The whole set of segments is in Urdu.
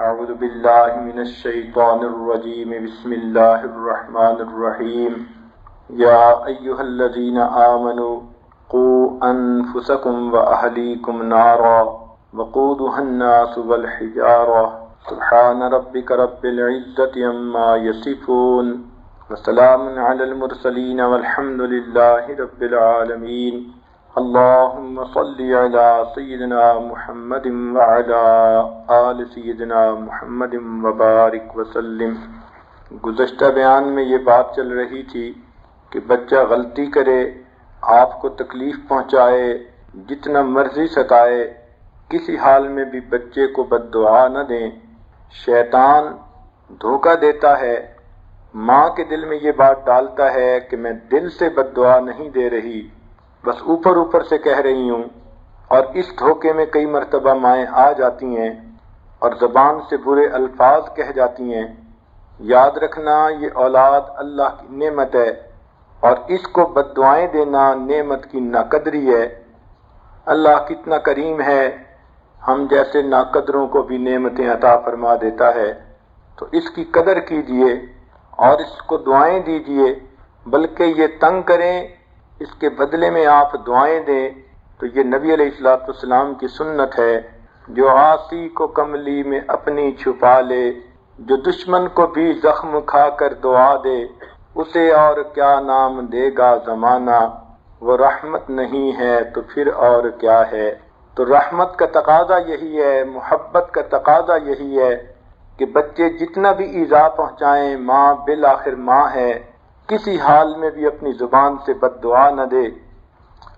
أعوذ بالله من الشيطان الرجيم. بسم الله الرحمن الرحيم. يا أيها الذين آمنوا قوا أنفسكم وأهليكم نارا وقودها الناس والحجارة. سبحان ربك رب العزة عما يصفون. وسلام على المرسلين والحمد لله رب العالمين. اللهم صل على سيدنا محمد وعلى آل سيدنا محمد وبارك وسلم۔ گزشتہ بیان میں یہ بات چل رہی تھی کہ بچہ غلطی کرے، آپ کو تکلیف پہنچائے، جتنا مرضی ستائے، کسی حال میں بھی بچے کو بد دعا نہ دیں۔ شیطان دھوکہ دیتا ہے، ماں کے دل میں یہ بات ڈالتا ہے کہ میں دل سے بد دعا نہیں دے رہی۔ بس اوپر اوپر سے کہہ رہی ہوں، اور اس دھوکے میں کئی مرتبہ مائیں آ جاتی ہیں، اور زبان سے برے الفاظ کہہ جاتی ہیں۔ یاد رکھنا، یہ اولاد اللہ کی نعمت ہے، اور اس کو بد دعائیں دینا نعمت کی ناقدری ہے۔ اللہ کتنا کریم ہے، ہم جیسے ناقدروں کو بھی نعمتیں عطا فرما دیتا ہے۔ تو اس کی قدر کیجیے، اور اس کو دعائیں دیجیے، بلکہ یہ تنگ کریں اس کے بدلے میں آپ دعائیں دیں تو یہ نبی علیہ السلاۃ والسلام کی سنت ہے، جو آسی کو کملی میں اپنی چھپا لے، جو دشمن کو بھی زخم کھا کر دعا دے، اسے اور کیا نام دے گا زمانہ؟ وہ رحمت نہیں ہے تو پھر اور کیا ہے؟ تو رحمت کا تقاضا یہی ہے، محبت کا تقاضا یہی ہے کہ بچے جتنا بھی ایزا پہنچائیں، ماں بالآخر ماں ہے۔ کسی حال میں بھی اپنی زبان سے بد دعا نہ دے،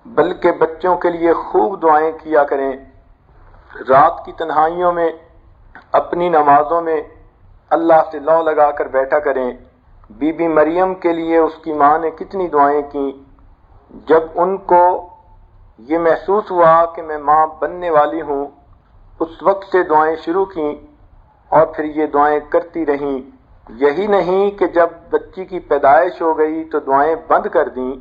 بلکہ بچوں کے لیے خوب دعائیں کیا کریں۔ رات کی تنہائیوں میں، اپنی نمازوں میں اللہ سے لو لگا کر بیٹھا کریں۔ بی بی مریم کے لیے اس کی ماں نے کتنی دعائیں کی جب ان کو یہ محسوس ہوا کہ میں ماں بننے والی ہوں، اس وقت سے دعائیں شروع کی اور پھر یہ دعائیں کرتی رہیں۔ یہی نہیں کہ جب بچی کی پیدائش ہو گئی تو دعائیں بند کر دیں۔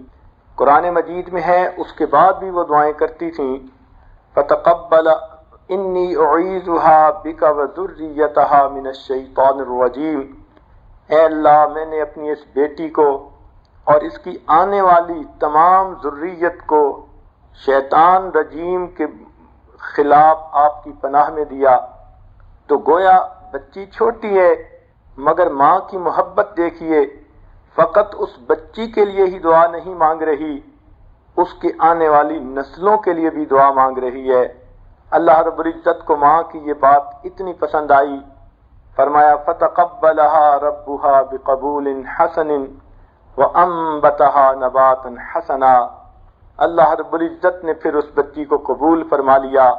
قرآن مجید میں ہے، اس کے بعد بھی وہ دعائیں کرتی تھیں۔ فتقبل انی اعیذها بک وذریتها من الشیطان الرجیم اے اللہ، میں نے اپنی اس بیٹی کو اور اس کی آنے والی تمام ذریت کو شیطان رجیم کے خلاف آپ کی پناہ میں دیا۔ تو گویا بچی چھوٹی ہے مگر ماں کی محبت دیکھیے، فقط اس بچی کے لیے ہی دعا نہیں مانگ رہی، اس کے آنے والی نسلوں کے لیے بھی دعا مانگ رہی ہے۔ اللہ رب العزت کو ماں کی یہ بات اتنی پسند آئی۔ فرمایا، فتقبلها ربها بقبول حسن وانبتها نباتا حسنا۔ اللہ رب العزت نے پھر اس بچی کو قبول فرما لیا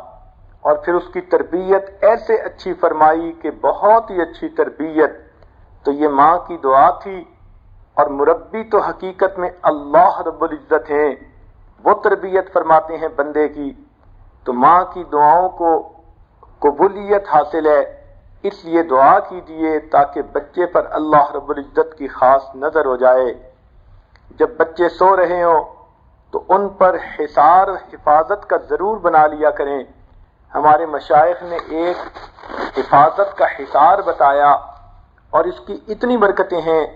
اور پھر اس کی تربیت ایسے اچھی فرمائی کہ بہت ہی اچھی تربیت تو یہ ماں کی دعا تھی اور مربی تو حقیقت میں اللہ رب العزت ہیں، وہ تربیت فرماتے ہیں بندے کی۔ تو ماں کی دعاؤں کو قبولیت حاصل ہے، اس لیے دعا کیجیے تاکہ بچے پر اللہ رب العزت کی خاص نظر ہو جائے۔ جب بچے سو رہے ہوں تو ان پر حصار حفاظت کا ضرور بنا لیا کریں۔ ہمارے مشائق نے ایک حفاظت کا حصار بتایا۔ اور اس کی اتنی برکتیں ہیں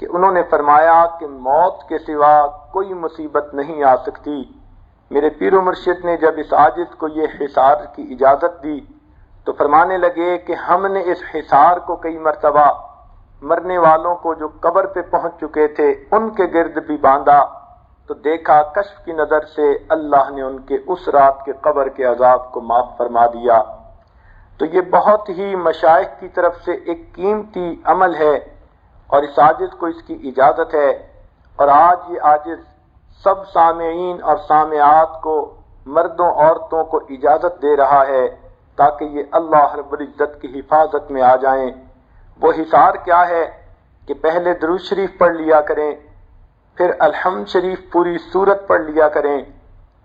کہ انہوں نے فرمایا کہ موت کے سوا کوئی مصیبت نہیں آ سکتی۔ میرے پیر و مرشد نے جب اس عاجز کو یہ حصار کی اجازت دی تو فرمانے لگے کہ ہم نے اس حصار کو کئی مرتبہ مرنے والوں کو جو قبر پہ پہنچ چکے تھے ان کے گرد بھی باندھا تو دیکھا کشف کی نظر سے اللہ نے ان کے اس رات کے قبر کے عذاب کو معاف فرما دیا۔ تو یہ بہت ہی مشائق کی طرف سے ایک قیمتی عمل ہے اور اس عاجز کو اس کی اجازت ہے اور آج یہ عاجز سب سامعین اور سامعات کو، مردوں، عورتوں کو اجازت دے رہا ہے تاکہ یہ اللہ رب العزت کی حفاظت میں آ جائیں۔ وہ حصار کیا ہے کہ پہلے دروش شریف پڑھ لیا کریں، پھر الحمد شریف پوری صورت پڑھ لیا کریں،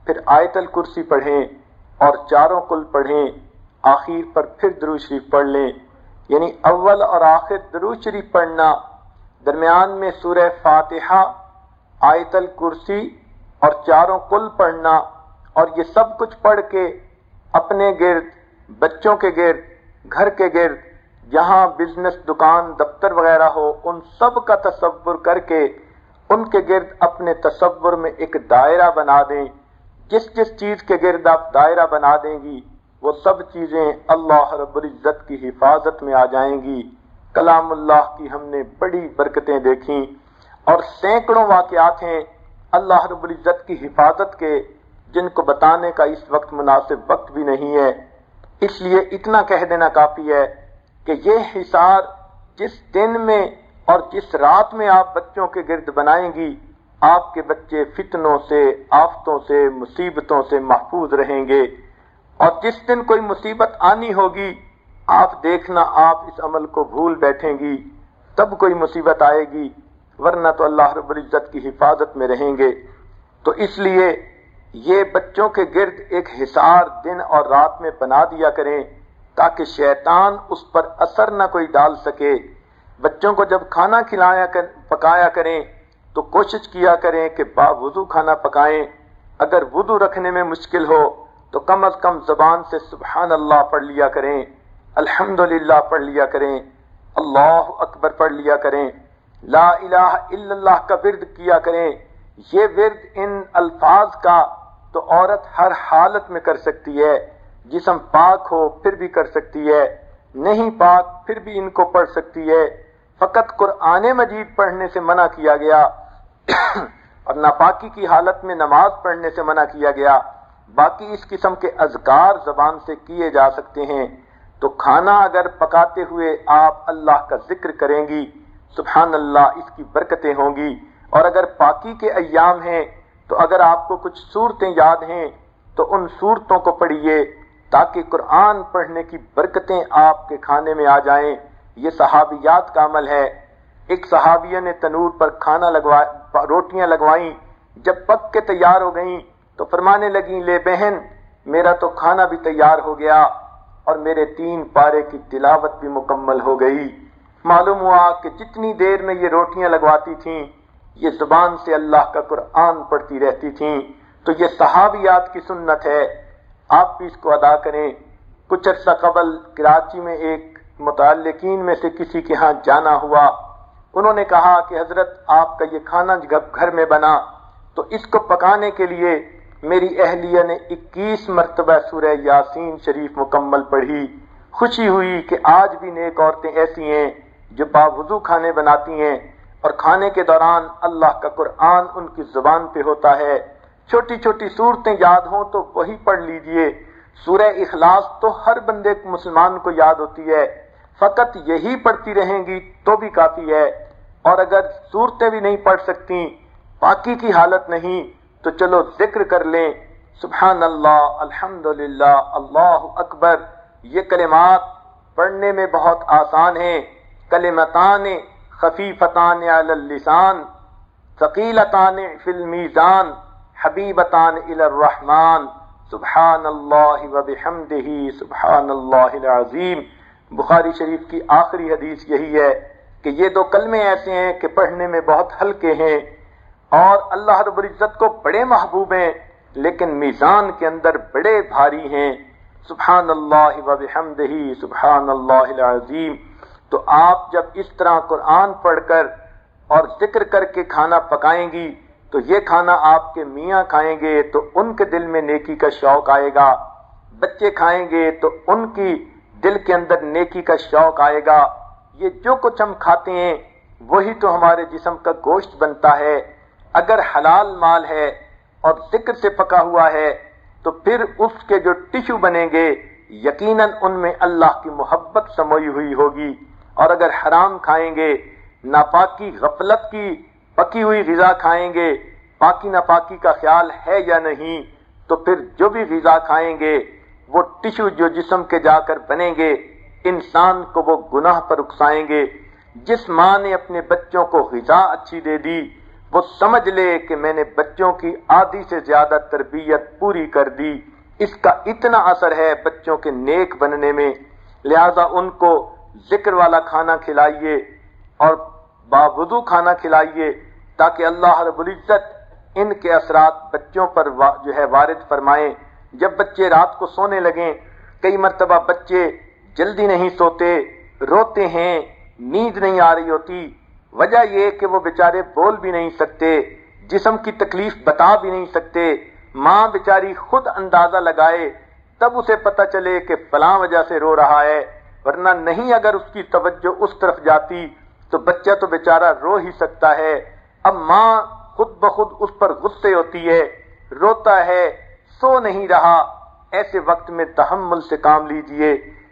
پھر آیت الکرسی پڑھیں اور چاروں کل پڑھیں۔ آخر پر پھر درو شریف پڑھ لیں۔ یعنی اول اور آخر درو شریف پڑھنا، درمیان میں سورہ فاتحہ، آیت الکرسی اور چاروں کل پڑھنا اور یہ سب کچھ پڑھ کے اپنے گرد، بچوں کے گرد، گھر کے گرد، جہاں بزنس، دکان، دفتر وغیرہ ہو، ان سب کا تصور کر کے ان کے گرد اپنے تصور میں ایک دائرہ بنا دیں۔ جس جس چیز کے گرد آپ دائرہ بنا دیں گی وہ سب چیزیں اللہ رب العزت کی حفاظت میں آ جائیں گی۔ کلام اللہ کی ہم نے بڑی برکتیں دیکھیں اور سینکڑوں واقعات ہیں اللہ رب العزت کی حفاظت کے جن کو بتانے کا اس وقت مناسب وقت بھی نہیں ہے۔ اس لیے اتنا کہہ دینا کافی ہے کہ یہ حصار جس دن میں اور جس رات میں آپ بچوں کے گرد بنائیں گی، آپ کے بچے فتنوں سے، آفتوں سے، مصیبتوں سے محفوظ رہیں گے۔ اور جس دن کوئی مصیبت آنی ہوگی، آپ دیکھنا آپ اس عمل کو بھول بیٹھیں گی، تب کوئی مصیبت آئے گی، ورنہ تو اللہ رب العزت کی حفاظت میں رہیں گے۔ تو اس لیے یہ بچوں کے گرد ایک حصار دن اور رات میں بنا دیا کریں، تاکہ شیطان اس پر اثر نہ کوئی ڈال سکے۔ بچوں کو جب کھانا کھلایا کر، پکایا کریں، تو کوشش کیا کریں کہ با وضو کھانا پکائیں۔ اگر وضو رکھنے میں مشکل ہو تو کم از کم زبان سے سبحان اللہ پڑھ لیا کریں الحمد پڑھ لیا کریں، اللہ اکبر پڑھ لیا کریں، لا الہ الا اللہ کا ورد کیا کریں، یہ ورد ان الفاظ کا تو عورت ہر حالت میں کر سکتی ہے، جسم پاک ہو پھر بھی کر سکتی ہے، نہیں پاک پھر بھی ان کو پڑھ سکتی ہے۔ فقط قرآن مجید پڑھنے سے منع کیا گیا اور ناپاکی کی حالت میں نماز پڑھنے سے منع کیا گیا۔ باقی اس قسم کے اذکار زبان سے کیے جا سکتے ہیں، تو کھانا اگر پکاتے ہوئے آپ اللہ کا ذکر کریں گی، سبحان اللہ، اس کی برکتیں ہوں گی۔ اور اگر پاکی کے ایام ہیں، تو اگر آپ کو کچھ صورتیں یاد ہیں، تو ان صورتوں کو پڑھیے تاکہ قرآن پڑھنے کی برکتیں آپ کے کھانے میں آ جائیں۔ یہ صحابیات کا عمل ہے۔ ایک صحابیہ نے تنور پر کھانا لگوا، روٹیاں لگوائیں۔ جب پک کے تیار ہو گئیں تو فرمانے لگیں، لے بہن، میرا تو کھانا بھی تیار ہو گیا اور میرے تین پارے کی تلاوت بھی مکمل ہو گئی۔ معلوم ہوا کہ جتنی دیر میں یہ روٹیاں لگواتی تھیں، یہ زبان سے اللہ کا قرآن پڑھتی رہتی تھیں۔ تو یہ صحابیات کی سنت ہے۔ آپ بھی اس کو ادا کریں۔ کچھ عرصہ قبل کراچی میں ایک متعلقین میں سے کسی کے ہاں جانا ہوا۔ انہوں نے کہا کہ حضرت، آپ کا یہ کھانا گھر میں بنا، تو اس کو پکانے کے لیے میری اہلیہ نے اکیس مرتبہ سورہ یاسین شریف مکمل پڑھی۔ خوشی ہوئی کہ آج بھی نیک عورتیں ایسی ہیں جو باوضو کھانے بناتی ہیں اور کھانے کے دوران اللہ کا قرآن ان کی زبان پہ ہوتا ہے۔ چھوٹی چھوٹی صورتیں یاد ہوں تو وہی پڑھ لیجیے۔ سورہ اخلاص تو ہر بندے مسلمان کو یاد ہوتی ہے۔ فقط یہی پڑھتی رہیں گی تو بھی کافی ہے۔ اور اگر صورتیں بھی نہیں پڑھ سکتی پاکی کی حالت نہیں۔ تو چلو ذکر کر لیں۔ سبحان اللہ الحمد اللہ اکبر۔ یہ کلمات پڑھنے میں بہت آسان ہیں۔ کلمتان خفیفتان علی اللسان، ثقیلتان فی المیزان، حبیبتان الى الرحمن۔ سبحان اللہ و بحمدہ سبحان اللہ العظیم۔ بخاری شریف کی آخری حدیث یہی ہے کہ یہ دو کلمے ایسے ہیں کہ پڑھنے میں بہت ہلکے ہیں۔ اور اللہ رب العزت کو بڑے محبوب ہیں، لیکن میزان کے اندر بڑے بھاری ہیں۔ سبحان اللہ و بحمدہ سبحان اللہ العظیم۔ تو آپ جب اس طرح قرآن پڑھ کر اور ذکر کر کے کھانا پکائیں گی، تو یہ کھانا آپ کے میاں کھائیں گے، تو ان کے دل میں نیکی کا شوق آئے گا۔ بچے کھائیں گے، تو ان کی دل کے اندر نیکی کا شوق آئے گا۔ یہ جو کچھ ہم کھاتے ہیں، وہی تو ہمارے جسم کا گوشت بنتا ہے۔ اگر حلال مال ہے اور ذکر سے پکا ہوا ہے، تو پھر اس کے جو ٹشو بنیں گے، یقیناً ان میں اللہ کی محبت سموئی ہوئی ہوگی۔ اور اگر حرام کھائیں گے، ناپاکی غفلت کی پکی ہوئی غذا کھائیں گے، پاکی ناپاکی کا خیال ہے یا نہیں، تو پھر جو بھی غذا کھائیں گے، وہ ٹشو جو جسم کے جا کر بنیں گے، انسان کو وہ گناہ پر اکسائیں گے۔ جس ماں نے اپنے بچوں کو غذا اچھی دے دی وہ سمجھ لے کہ میں نے بچوں کی آدھی سے زیادہ تربیت پوری کر دی۔ اس کا اتنا اثر ہے بچوں کے نیک بننے میں۔ لہذا ان کو ذکر والا کھانا کھلائیے اور باوضو کھانا کھلائیے تاکہ اللہ رب العزت ان کے اثرات بچوں پر جو ہے وارد فرمائیں۔ جب بچے رات کو سونے لگیں، کئی مرتبہ بچے جلدی نہیں سوتے، روتے ہیں، نیند نہیں آ رہی ہوتی۔ وجہ یہ کہ وہ بیچارے بول بھی نہیں سکتے، جسم کی تکلیف بتا بھی نہیں سکتے، ماں بیچاری خود اندازہ لگائے، تب اسے پتا چلے کہ فلاں وجہ سے رو رہا ہے، ورنہ نہیں اگر اس کی توجہ اس طرف جاتی، تو بچہ تو بیچارہ رو ہی سکتا ہے۔ اب ماں خود بخود اس پر غصے ہوتی ہے، روتا ہے، سو نہیں رہا۔ ایسے وقت میں تحمل سے کام لیجیے۔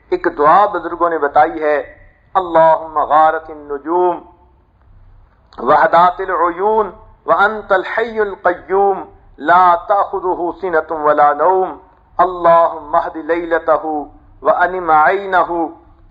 ایک دعا بزرگوں نے بتائی ہے، اللہم غارت النجوم۔ وحدات العیون وانت الحی القیوم لا تأخذه سنة ولا نوم. اللہم مہد لیلتہ وانم عینہ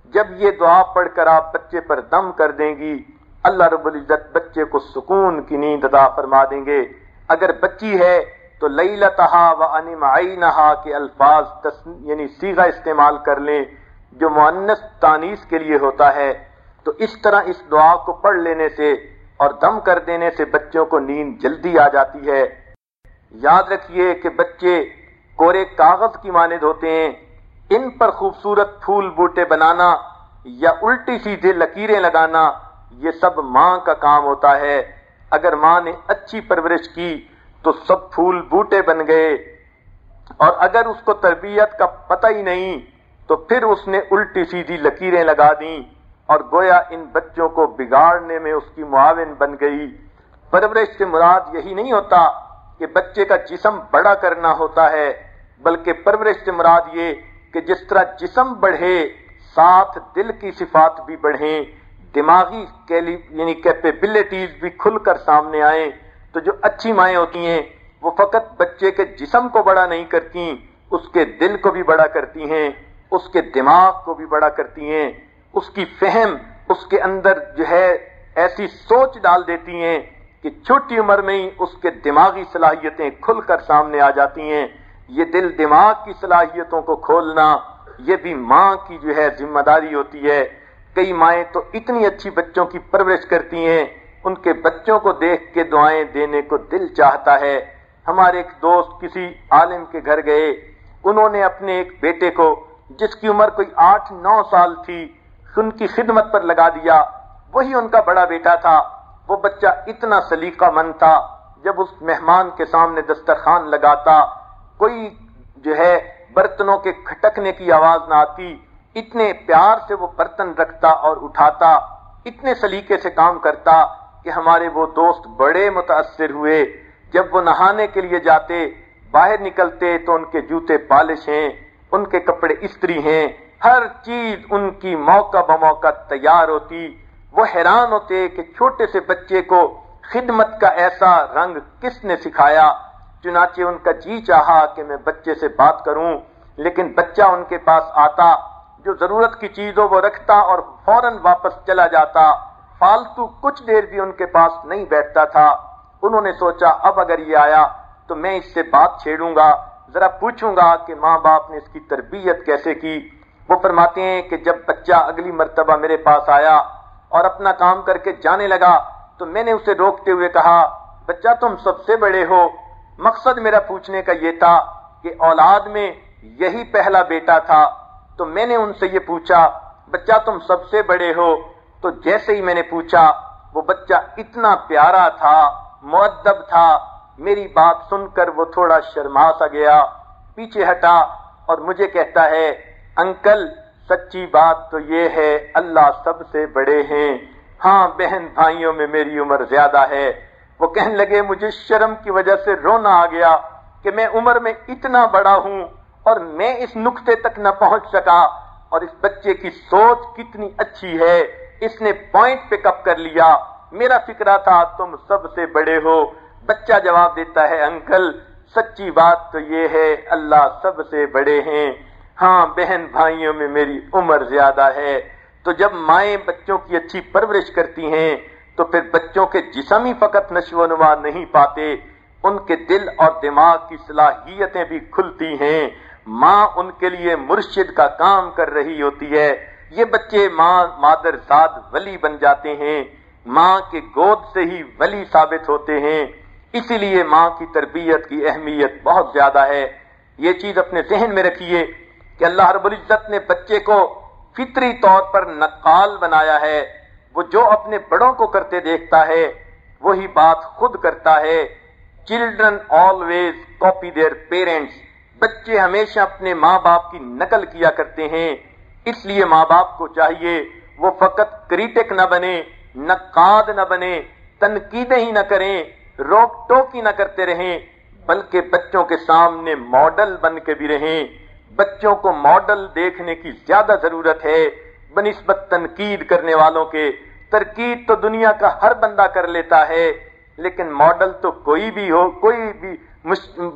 جب یہ دعا پڑھ کر آپ بچے پر دم کر دیں گی، اللہ رب العزت بچے کو سکون کی نیند ادا فرما دیں گے۔ اگر بچی ہے تو لیلتہا و انم عینہا کے الفاظ یعنی سیغہ استعمال کر لیں۔ جو معنس تانیس کے لیے ہوتا ہے، تو اس طرح اس دعا کو پڑھ لینے سے اور دم کر دینے سے بچوں کو نیند جلدی آ جاتی ہے۔ یاد رکھیے کہ بچے کورے کاغذ کی مانند ہوتے ہیں۔ ان پر خوبصورت پھول، بوٹے بنانا یا الٹی سیدھے لکیریں لگانا، یہ سب ماں کا کام ہوتا ہے۔ اگر ماں نے اچھی پرورش کی تو سب پھول، بوٹے بن گئے۔ اور اگر اس کو تربیت کا پتہ ہی نہیں تو پھر اس نے الٹی سیدھی لکیریں لگا دیں۔ اور گویا ان بچوں کو بگاڑنے میں اس کی معاون بن گئی۔ پرورش سے مراد یہی نہیں ہوتا کہ بچے کا جسم بڑا کرنا ہوتا ہے، بلکہ پرورش سے مراد یہ کہ جس طرح جسم بڑھے، ساتھ دل کی صفات بھی بڑھیں، دماغی یعنی کیپیبلٹیز بھی کھل کر سامنے آئیں۔ تو جو اچھی مائیں ہوتی ہیں، وہ فقط بچے کے جسم کو بڑا نہیں کرتی اس کے دل کو بھی بڑا کرتی ہیں، اس کے دماغ کو بھی بڑا کرتی ہیں۔ اس کی فہم اس کے اندر جو ہے ایسی سوچ ڈال دیتی ہیں کہ چھوٹی عمر میں ہی اس کے دماغی صلاحیتیں کھل کر سامنے آ جاتی ہیں۔ یہ دل دماغ کی صلاحیتوں کو کھولنا، یہ بھی ماں کی جو ہے ذمہ داری ہوتی ہے۔ کئی مائیں تو اتنی اچھی بچوں کی پرورش کرتی ہیں۔ ان کے بچوں کو دیکھ کے دعائیں دینے کو دل چاہتا ہے۔ ہمارے ایک دوست کسی عالم کے گھر گئے۔ انہوں نے اپنے ایک بیٹے کو، جس کی عمر کوئی آٹھ نو سال تھی ان کی خدمت پر لگا دیا۔ وہی ان کا بڑا بیٹا تھا۔ وہ بچہ اتنا سلیقہ مند تھا۔ جب اس مہمان کے سامنے دسترخوان لگاتا، کوئی جو ہے برتنوں کے کھٹکنے کی آواز نہ آتی۔ اتنے پیار سے وہ برتن رکھتا اور اٹھاتا۔ اتنے سلیقے سے کام کرتا کہ ہمارے وہ دوست بڑے متاثر ہوئے۔ جب وہ نہانے کے لیے جاتے، باہر نکلتے تو ان کے جوتے پالش ہیں، ان کے کپڑے استری ہیں۔ ہر چیز ان کی موقع بموقع تیار ہوتی۔ وہ حیران ہوتے کہ چھوٹے سے بچے کو خدمت کا ایسا رنگ کس نے سکھایا؟ چنانچہ ان کا جی چاہا کہ میں بچے سے بات کروں، لیکن بچہ ان کے پاس آتا، جو ضرورت کی چیز ہو وہ رکھتا اور فوراً واپس چلا جاتا۔ فالتو کچھ دیر بھی ان کے پاس نہیں بیٹھتا تھا۔ انہوں نے سوچا، اب اگر یہ آیا تو میں اس سے بات چھیڑوں گا۔ ذرا پوچھوں گا کہ ماں باپ نے اس کی تربیت کیسے کی؟ وہ فرماتے ہیں کہ جب بچہ اگلی مرتبہ میرے پاس آیا اور اپنا کام کر کے جانے لگا تو میں نے اسے روکتے ہوئے کہا، بچہ تم سب سے بڑے ہو۔ مقصد میرا پوچھنے کا یہ تھا کہ اولاد میں یہی پہلا بیٹا تھا۔ تو میں نے ان سے یہ پوچھا، بچہ تم سب سے بڑے ہو؟ تو جیسے ہی میں نے پوچھا، وہ بچہ اتنا پیارا تھا معدب تھا۔ میری بات سن کر وہ تھوڑا شرما سا گیا، پیچھے ہٹا اور مجھے کہتا ہے انکل، سچی بات تو یہ ہے، اللہ سب سے بڑے ہیں۔ ہاں بہن بھائیوں میں میری عمر زیادہ ہے۔ وہ کہنے لگے، مجھے شرم کی وجہ سے رونا آ گیا کہ میں عمر میں اتنا بڑا ہوں اور میں اس نقطے تک نہ پہنچ سکا اور اس بچے کی سوچ کتنی اچھی ہے۔ اس نے پوائنٹ پک اپ کر لیا۔ میرا فکرہ تھا، تم سب سے بڑے ہو۔ بچہ جواب دیتا ہے، انکل، سچی بات تو یہ ہے، اللہ سب سے بڑے ہیں۔ ہاں بہن بھائیوں میں میری عمر زیادہ ہے۔ تو جب مائیں بچوں کی اچھی پرورش کرتی ہیں، تو پھر بچوں کے جسم ہی فقط نشو و نما نہیں پاتے۔ ان کے دل اور دماغ کی صلاحیتیں بھی کھلتی ہیں۔ ماں ان کے لیے مرشد کا کام کر رہی ہوتی ہے۔ یہ بچے ماں، مادر زاد ولی بن جاتے ہیں۔ ماں کے گود سے ہی ولی ثابت ہوتے ہیں۔ اسی لیے ماں کی تربیت کی اہمیت بہت زیادہ ہے۔ یہ چیز اپنے ذہن میں رکھیے۔ کہ اللہ رب العزت نے بچے کو فطری طور پر نقال بنایا ہے۔ وہ جو اپنے بڑوں کو کرتے دیکھتا ہے، وہی بات خود کرتا ہے۔ Children always copy their parents بچے ہمیشہ اپنے ماں باپ کی نقل کیا کرتے ہیں۔ اس لیے ماں باپ کو چاہیے وہ فقط کریٹک نہ بنے، نقاد نہ بنے، تنقیدیں ہی نہ کریں، روک ٹوک ہی نہ کرتے رہیں، بلکہ بچوں کے سامنے ماڈل بن کے بھی رہیں۔ بچوں کو ماڈل دیکھنے کی زیادہ ضرورت ہے، بنسبت تنقید کرنے والوں کے۔ ترکیب تو دنیا کا ہر بندہ کر لیتا ہے، لیکن ماڈل تو کوئی بھی ہو، کوئی بھی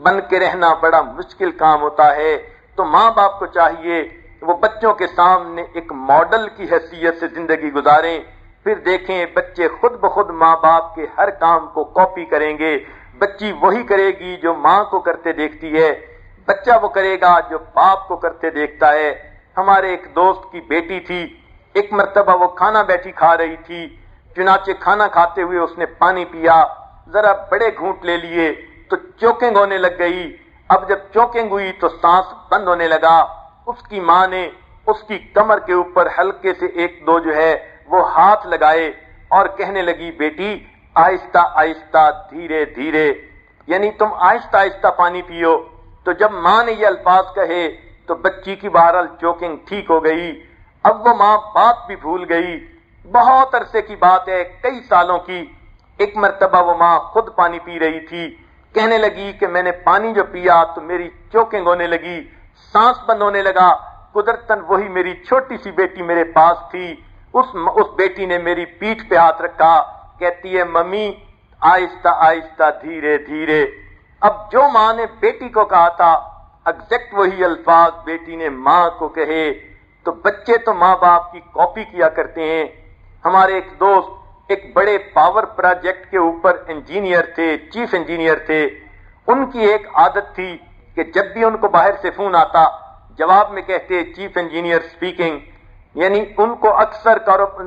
بن کے رہنا بڑا مشکل کام ہوتا ہے۔ تو ماں باپ کو چاہیے وہ بچوں کے سامنے ایک ماڈل کی حیثیت سے زندگی گزاریں۔ پھر دیکھیں بچے خود بخود ماں باپ کے ہر کام کو کاپی کریں گے۔ بچی وہی کرے گی جو ماں کو کرتے دیکھتی ہے۔ بچہ وہ کرے گا جو باپ کو کرتے دیکھتا ہے۔ ہمارے ایک دوست کی بیٹی تھی، ایک مرتبہ وہ کھانا بیٹھی کھا رہی تھی۔ چنانچہ کھانا کھاتے ہوئے اس نے پانی پیا۔ ذرا بڑے گھونٹ لے لیے تو چوکنگ ہونے لگ گئی۔ اب جب چوکنگ ہوئی تو سانس بند ہونے لگا۔ اس کی ماں نے اس کی کمر کے اوپر ہلکے سے ایک دو جو ہے وہ ہاتھ لگائے اور کہنے لگی، بیٹی، آہستہ آہستہ دھیرے دھیرے یعنی تم آہستہ آہستہ پانی پیو۔ تو جب ماں نے یہ الفاظ کہے تو بچی کی بہرحال چوکنگ ٹھیک ہو گئی، اب وہ ماں بات بھی بھول گئی۔ بہت عرصے کی بات ہے، کئی سالوں کی۔ ایک مرتبہ وہ ماں خود پانی پی رہی تھی۔ کہنے لگی کہ میں نے پانی جو پیا تو میری چوکنگ ہونے لگی، سانس بند ہونے لگا۔ قدرتن وہی میری چھوٹی سی بیٹی میرے پاس تھی۔ اس اس بیٹی نے میری پیٹ پہ ہاتھ رکھا، کہتی ہے، ممی، آہستہ آہستہ، دھیرے دھیرے۔ اب جو ماں نے بیٹی کو کہا تھا ایگزیکٹ وہی الفاظ بیٹی نے ماں کو کہے۔ تو بچے تو ماں باپ کی کاپی کیا کرتے ہیں۔ ہمارے ایک دوست ایک بڑے پاور پروجیکٹ کے اوپر انجینئر تھے چیف انجینئر تھے۔ ان کی ایک عادت تھی کہ جب بھی ان کو باہر سے فون آتا، جواب میں کہتے چیف انجینئر سپیکنگ یعنی ان کو اکثر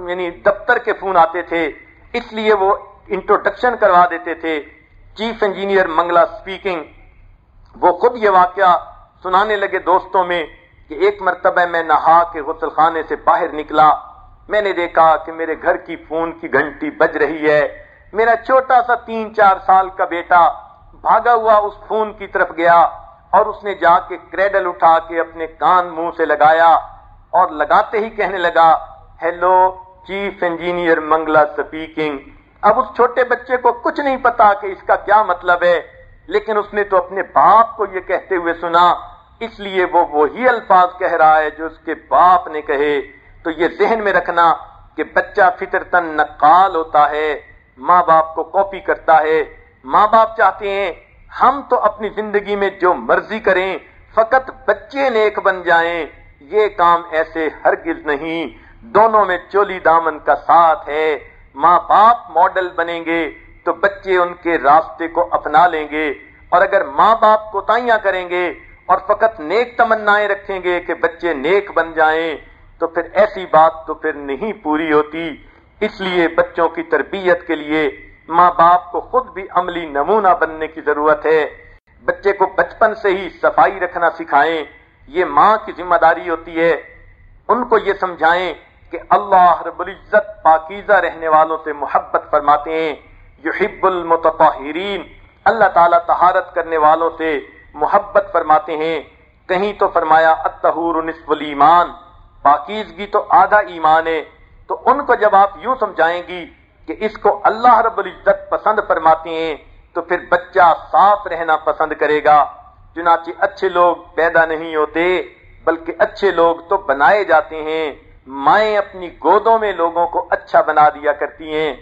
یعنی دفتر کے فون آتے تھے۔ اس لیے وہ انٹروڈکشن کروا دیتے تھے۔ چیف انجینئر منگلا سپیکنگ، وہ خود یہ واقعہ سنانے لگے دوستوں میں کہ ایک مرتبہ میں نہا کے غسل خانے سے باہر نکلا۔ میں نے دیکھا کہ میرے گھر کی فون کی گھنٹی بج رہی ہے۔ میرا چھوٹا سا تین چار سال کا بیٹا بھاگا ہوا اس فون کی طرف گیا اور اس نے جا کے کریڈل اٹھا کے اپنے کان منہ سے لگایا اور لگاتے ہی کہنے لگا hello chief engineer Mangla speaking اب اس چھوٹے بچے کو کچھ نہیں پتا کہ اس کا کیا مطلب ہے، لیکن اس نے تو اپنے باپ کو یہ کہتے ہوئے سنا، اس لیے وہ وہی الفاظ کہہ رہا ہے جو اس کے باپ نے کہے۔ تو یہ ذہن میں رکھنا کہ بچہ فطرتن نقال ہوتا ہے، ماں باپ کو کاپی کرتا ہے۔ ماں باپ چاہتے ہیں، ہم تو اپنی زندگی میں جو مرضی کریں، فقط بچے نیک بن جائیں۔ یہ کام ایسے ہرگز نہیں، دونوں میں چولی دامن کا ساتھ ہے۔ ماں باپ ماڈل بنیں گے تو بچے ان کے راستے کو اپنا لیں گے اور اگر ماں باپ کوتاہیاں کریں گے اور فقط نیک تمنا رکھیں گے کہ بچے نیک بن جائیں، تو پھر ایسی بات تو پھر نہیں پوری ہوتی۔ اس لیے بچوں کی تربیت کے لیے ماں باپ کو خود بھی عملی نمونہ بننے کی ضرورت ہے۔ بچے کو بچپن سے ہی صفائی رکھنا سکھائیں، یہ ماں کی ذمہ داری ہوتی ہے۔ ان کو یہ سمجھائیں کہ اللہ رب العزت پاکیزہ رہنے والوں سے محبت فرماتے ہیں، یحب المتطہرین۔ اللہ تعالیٰ طہارت کرنے والوں سے محبت فرماتے ہیں۔ کہیں تو فرمایا، الطہور نصف الایمان۔ پاکیزگی تو آدھا ایمان ہے۔ تو ان کو جب آپ یوں سمجھائیں گی کہ اس کو اللہ رب العزت پسند فرماتے ہیں، تو پھر بچہ صاف رہنا پسند کرے گا۔ چنانچہ اچھے لوگ پیدا نہیں ہوتے، بلکہ اچھے لوگ تو بنائے جاتے ہیں۔ مائیں اپنی گودوں میں لوگوں کو اچھا بنا دیا کرتی ہیں۔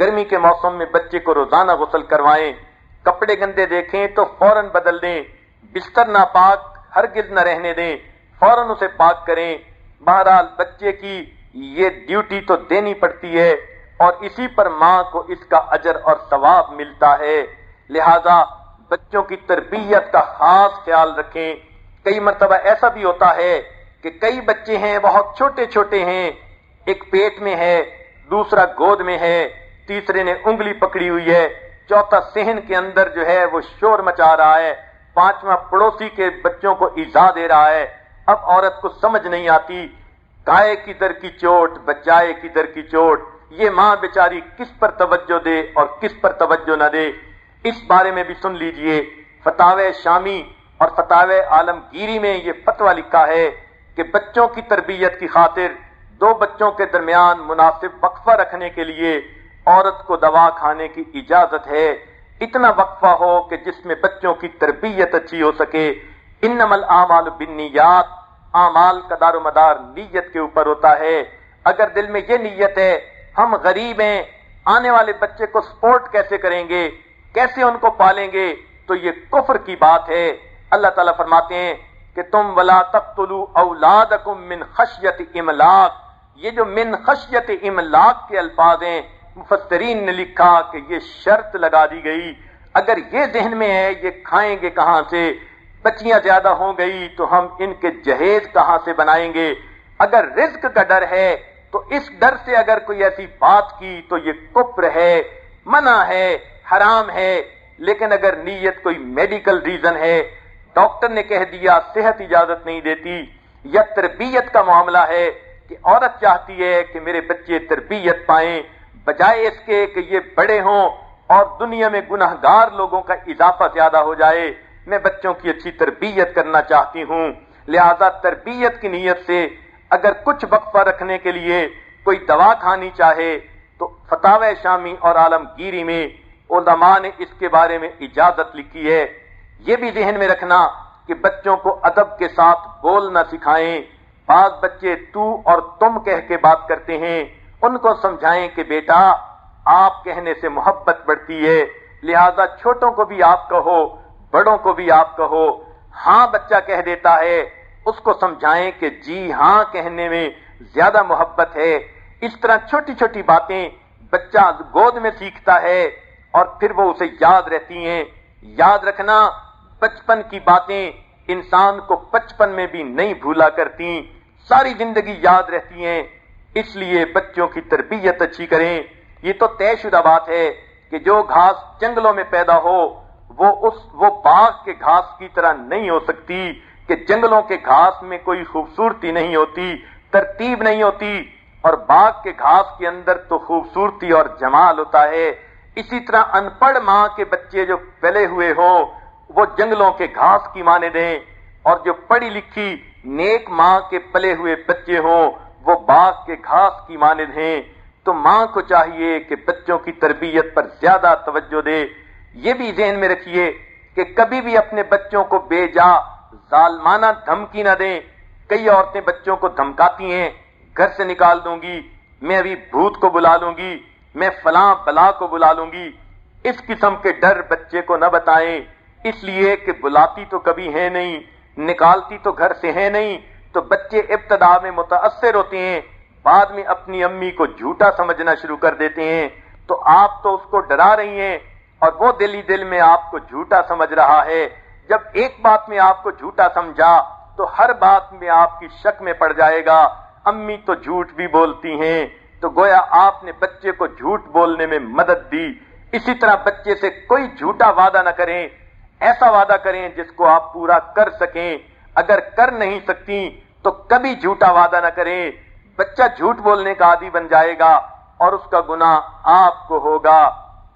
گرمی کے موسم میں بچے کو روزانہ غسل کروائیں۔ کپڑے گندے دیکھیں تو فوراً بدل دیں۔ بستر نہ پاک ہرگز نہ رہنے دیں۔ فوراً اسے پاک کریں۔ بہرحال بچے کی یہ ڈیوٹی تو دینی پڑتی ہے اور اسی پر ماں کو اس کا اجر اور ثواب ملتا ہے۔ لہذا بچوں کی تربیت کا خاص خیال رکھیں۔ کئی مرتبہ ایسا بھی ہوتا ہے کہ کئی بچے ہیں، بہت چھوٹے چھوٹے ہیں، ایک پیٹ میں ہے، دوسرا گود میں ہے، تیسرے نے انگلی پکڑی ہوئی ہے، چوتھا سہن کے اندر جو ہے وہ شور مچا رہا ہے، پانچواں پڑوسی کے بچوں کو ایزا دے رہا ہے۔ اب عورت کو سمجھ نہیں آتی کائے کی در کی چوٹ، بچائے کی در کی چوٹ، یہ ماں بیچاری کس پر توجہ دے اور کس پر توجہ نہ دے۔ اس بارے میں بھی سن لیجیے فتح شامی اور فتح عالمگیری میں یہ فتوا لکھا ہے۔ کہ بچوں کی تربیت کی خاطر دو بچوں کے درمیان مناسب وقفہ رکھنے کے لیے عورت کو دوا کھانے کی اجازت ہے۔ اتنا وقفہ ہو کہ جس میں بچوں کی تربیت اچھی ہو سکے۔ انمل اعمال بنیات اعمال کا دار و مدار نیت کے اوپر ہوتا ہے۔ اگر دل میں یہ نیت ہے، ہم غریب ہیں، آنے والے بچے کو سپورٹ کیسے کریں گے؟ کیسے ان کو پالیں گے؟ تو یہ کفر کی بات ہے۔ اللہ تعالیٰ فرماتے ہیں کہ تم ولا تقتلوا اولادکم من خشیت املاق۔ یہ جو من خشیت املاق کے الفاظ ہیں مفسرین نے لکھا کہ یہ شرط لگا دی گئی۔ اگر یہ ذہن میں ہے، یہ کھائیں گے کہاں سے؟ بچیاں زیادہ ہو گئی تو ہم ان کے جہیز کہاں سے بنائیں گے؟ اگر رزق کا ڈر ہے، تو اس ڈر سے اگر کوئی ایسی بات کی تو یہ کفر ہے، منع ہے، حرام ہے۔ لیکن اگر نیت کوئی میڈیکل ریزن ہے ڈاکٹر نے کہہ دیا، صحت اجازت نہیں دیتی۔ یا تربیت کا معاملہ ہے کہ عورت چاہتی ہے کہ میرے بچے تربیت پائیں۔ بجائے اس کے کہ یہ بڑے ہوں اور دنیا میں گناہ گار لوگوں کا اضافہ زیادہ ہو جائے۔ میں بچوں کی اچھی تربیت کرنا چاہتی ہوں۔ لہذا تربیت کی نیت سے اگر کچھ وقفہ رکھنے کے لیے کوئی دوا کھانی چاہے، تو فتح شامی اور عالمگیری میں علماء نے اس کے بارے میں اجازت لکھی ہے۔ یہ بھی ذہن میں رکھنا کہ بچوں کو ادب کے ساتھ بولنا سکھائیں۔ بعض بچے تو اور تم کہہ کے بات کرتے ہیں۔ ان کو سمجھائیں کہ بیٹا، آپ کہنے سے محبت بڑھتی ہے۔ لہذا چھوٹوں کو بھی آپ کہو، بڑوں کو بھی آپ کہو۔ ہاں بچہ کہہ دیتا ہے۔ اس کو سمجھائیں کہ جی ہاں کہنے میں زیادہ محبت ہے۔ اس طرح چھوٹی چھوٹی باتیں بچہ گود میں سیکھتا ہے اور پھر وہ اسے یاد رہتی ہیں۔ یاد رکھنا بچپن کی باتیں انسان کو بچپن میں بھی نہیں بھولا کرتی، ساری زندگی یاد رہتی ہیں۔ اس لیے بچوں کی تربیت اچھی کریں۔ یہ تو طے شدہ بات ہے کہ جو گھاس جنگلوں میں پیدا ہو، وہ اس، وہ باغ کے گھاس کی طرح نہیں ہو سکتی کہ جنگلوں کے گھاس میں کوئی خوبصورتی نہیں ہوتی، ترتیب نہیں ہوتی۔ اور باغ کے گھاس کے اندر تو خوبصورتی اور جمال ہوتا ہے۔ اسی طرح ان پڑھ ماں کے بچے جو پلے ہوئے ہوں وہ جنگلوں کے گھاس کی مانے دیں اور جو پڑھی لکھی نیک ماں کے پلے ہوئے بچے ہوں، وہ باغ کے گھاس کی مانند ہیں تو ماں کو چاہیے کہ بچوں کی تربیت پر زیادہ توجہ دے۔ یہ بھی ذہن میں رکھیے کہ کبھی بھی اپنے بچوں کو بے جا، ظالمانہ دھمکی نہ دیں۔ کئی عورتیں بچوں کو دھمکاتی ہیں، گھر سے نکال دوں گی، میں ابھی بھوت کو بلا لوں گی، میں فلاں بلا کو بلا لوں گی۔ اس قسم کے ڈر بچے کو نہ بتائیں۔ اس لیے کہ بلاتی تو کبھی ہے نہیں، نکالتی تو گھر سے ہے نہیں، تو بچے ابتدا میں متاثر ہوتے ہیں، بعد میں اپنی امی کو جھوٹا سمجھنا شروع کر دیتے ہیں۔ تو آپ تو اس کو ڈرا رہی ہیں اور وہ دلی دل میں آپ کو جھوٹا سمجھ رہا ہے۔ جب ایک بات میں آپ کو جھوٹا سمجھا، تو ہر بات میں آپ کی شک میں پڑ جائے گا۔ امی تو جھوٹ بھی بولتی ہیں، تو گویا آپ نے بچے کو جھوٹ بولنے میں مدد دی۔ اسی طرح بچے سے کوئی جھوٹا وعدہ نہ کریں۔ ایسا وعدہ کریں جس کو آپ پورا کر سکیں۔ اگر کر نہیں سکتی تو کبھی جھوٹا وعدہ نہ کریں۔ بچہ جھوٹ بولنے کا عادی بن جائے گا اور اس کا گناہ آپ کو ہوگا۔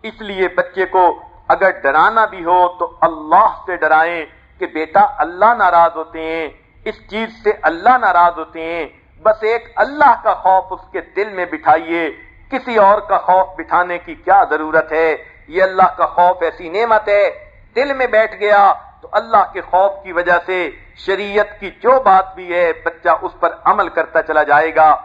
اس لیے بچے کو اگر ڈرانا بھی ہو تو اللہ سے ڈرائیں کہ بیٹا اللہ ناراض ہوتے ہیں۔ اس چیز سے اللہ ناراض ہوتے ہیں۔ بس ایک اللہ کا خوف اس کے دل میں بٹھائیے۔ کسی اور کا خوف بٹھانے کی کیا ضرورت ہے؟ یہ اللہ کا خوف ایسی نعمت ہے دل میں بیٹھ گیا تو اللہ کے خوف کی وجہ سے شریعت کی جو بات بھی ہے، بچہ اس پر عمل کرتا چلا جائے گا۔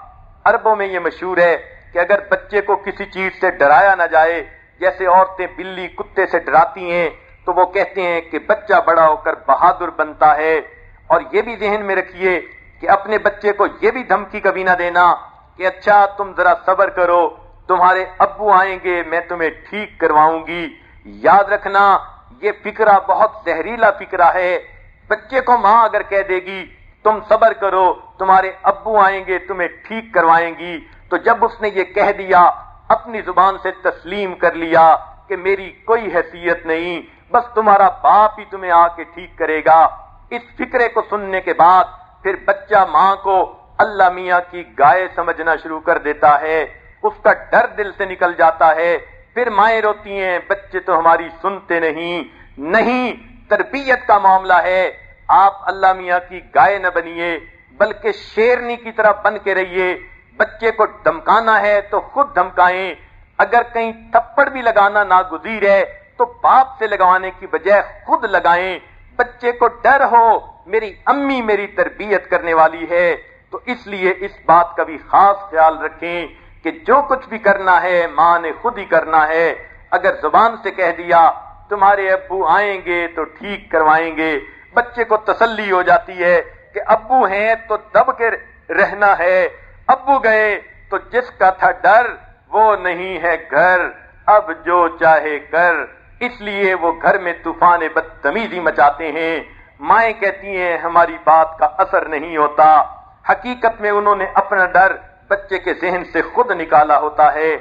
عربوں میں یہ مشہور ہے کہ اگر بچے کو کسی چیز سے ڈرایا نہ جائے، جیسے عورتیں بلی کتے سے ڈراتی ہیں، تو وہ کہتے ہیں کہ بچہ بڑا ہو کر بہادر بنتا ہے۔ اور یہ بھی ذہن میں رکھیے کہ اپنے بچے کو یہ بھی دھمکی کبھی نہ دینا کہ اچھا تم ذرا صبر کرو، تمہارے ابو آئیں گے، میں تمہیں ٹھیک کرواؤں گی۔ یاد رکھنا یہ فکرہ بہت زہریلا فکرہ ہے۔ بچے کو ماں اگر کہہ دے گی، تم صبر کرو، تمہارے ابو آئیں گے، تمہیں ٹھیک کروائیں گی۔ تو جب اس نے یہ کہہ دیا، اپنی زبان سے تسلیم کر لیا کہ میری کوئی حیثیت نہیں، بس تمہارا باپ ہی تمہیں آ کے ٹھیک کرے گا۔ اس فکرے کو سننے کے بعد پھر بچہ ماں کو اللہ میاں کی گائے سمجھنا شروع کر دیتا ہے۔ اس کا ڈر دل سے نکل جاتا ہے۔ پھر مائیں روتی ہیں، بچے تو ہماری سنتے نہیں۔ نہیں، تربیت کا معاملہ ہے۔ آپ اللہ میاں کی گائے نہ بنیے، بلکہ شیرنی کی طرح بن کے رہیے۔ بچے کو دھمکانا ہے تو خود دھمکائیں۔ اگر کہیں تھپڑ بھی لگانا ناگزیر ہے تو باپ سے لگوانے کی بجائے خود لگائیں۔ بچے کو ڈر ہو، میری امی میری تربیت کرنے والی ہے۔ تو اس لیے اس بات کا بھی خاص خیال رکھیں۔ کہ جو کچھ بھی کرنا ہے، ماں نے خود ہی کرنا ہے۔ اگر زبان سے کہہ دیا، تمہارے ابو آئیں گے تو ٹھیک کروائیں گے۔ بچے کو تسلی ہو جاتی ہے کہ ابو ہیں تو دب کے رہنا ہے۔ ابو گئے تو جس کا تھا ڈر، وہ نہیں ہے گھر۔ اب جو چاہے کر۔ اس لیے وہ گھر میں طوفان بدتمیزی مچاتے ہیں۔ مائیں کہتی ہیں، ہماری بات کا اثر نہیں ہوتا۔ حقیقت میں انہوں نے اپنا ڈر بچے کے ذہن سے خود نکالا ہوتا ہے۔